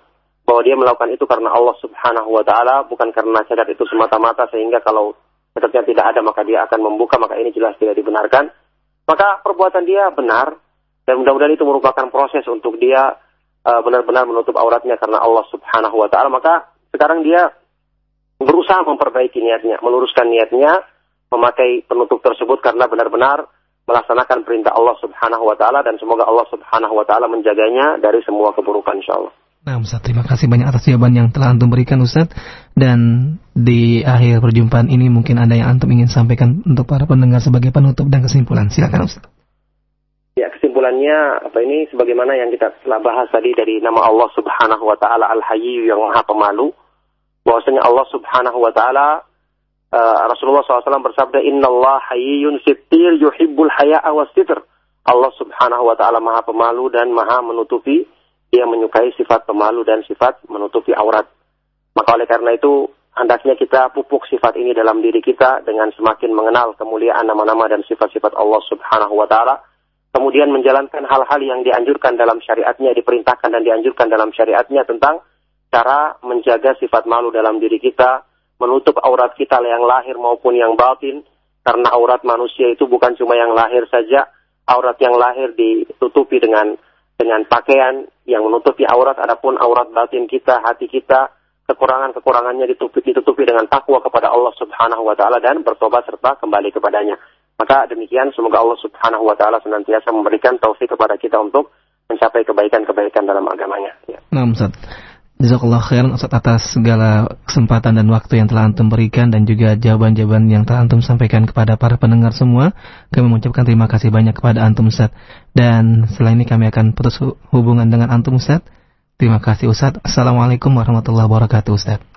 [SPEAKER 1] bahwa dia melakukan itu karena Allah Subhanahu wa taala bukan karena cacat itu semata-mata sehingga kalau catatnya tidak ada maka dia akan membuka maka ini jelas tidak dibenarkan. Maka perbuatan dia benar dan mudah-mudahan itu merupakan proses untuk dia uh, benar-benar menutup auratnya karena Allah Subhanahu wa taala. Maka sekarang dia berusaha memperbaiki niatnya meluruskan niatnya memakai penutup tersebut karena benar-benar melaksanakan perintah Allah Subhanahu wa taala dan semoga Allah Subhanahu wa taala menjaganya dari semua keburukan insyaallah
[SPEAKER 2] Nah Ustaz, terima kasih banyak atas jawaban yang telah Antum berikan Ustaz. Dan di akhir perjumpaan ini mungkin ada yang Antum ingin sampaikan untuk para pendengar sebagai penutup dan kesimpulan. Silakan Ustaz.
[SPEAKER 1] Ya, kesimpulannya apa ini sebagaimana yang kita telah bahas tadi dari nama Allah Subhanahu wa taala Al-Hayy yang Maha Pemalu. Bahwasanya Allah Subhanahu wa taala uh, Rasulullah SAW bersabda Inna Allah hayyun sittir yuhibbul haya'a sitr. Allah Subhanahu wa taala Maha Pemalu dan Maha menutupi dia menyukai sifat pemalu dan sifat menutupi aurat. Maka oleh karena itu, hendaknya kita pupuk sifat ini dalam diri kita dengan semakin mengenal kemuliaan nama-nama dan sifat-sifat Allah Subhanahu wa taala. Kemudian menjalankan hal-hal yang dianjurkan dalam syariatnya, diperintahkan dan dianjurkan dalam syariatnya tentang cara menjaga sifat malu dalam diri kita, menutup aurat kita yang lahir maupun yang batin, karena aurat manusia itu bukan cuma yang lahir saja, aurat yang lahir ditutupi dengan dengan pakaian yang menutupi aurat, adapun aurat batin kita, hati kita, kekurangan-kekurangannya ditutupi, ditutupi dengan takwa kepada Allah Subhanahu wa taala dan bertobat serta kembali kepadanya. Maka demikian semoga Allah Subhanahu wa taala senantiasa memberikan taufik kepada kita untuk mencapai kebaikan-kebaikan dalam agamanya. Ya.
[SPEAKER 2] Nah, Ustaz. Jazakallah khairan Ustaz atas segala kesempatan dan waktu yang telah Antum berikan dan juga jawaban-jawaban yang telah Antum sampaikan kepada para pendengar semua. Kami mengucapkan terima kasih banyak kepada Antum Ustaz. Dan setelah ini kami akan putus hubungan dengan Antum Ustaz. Terima kasih Ustaz. Assalamualaikum warahmatullahi wabarakatuh Ustaz.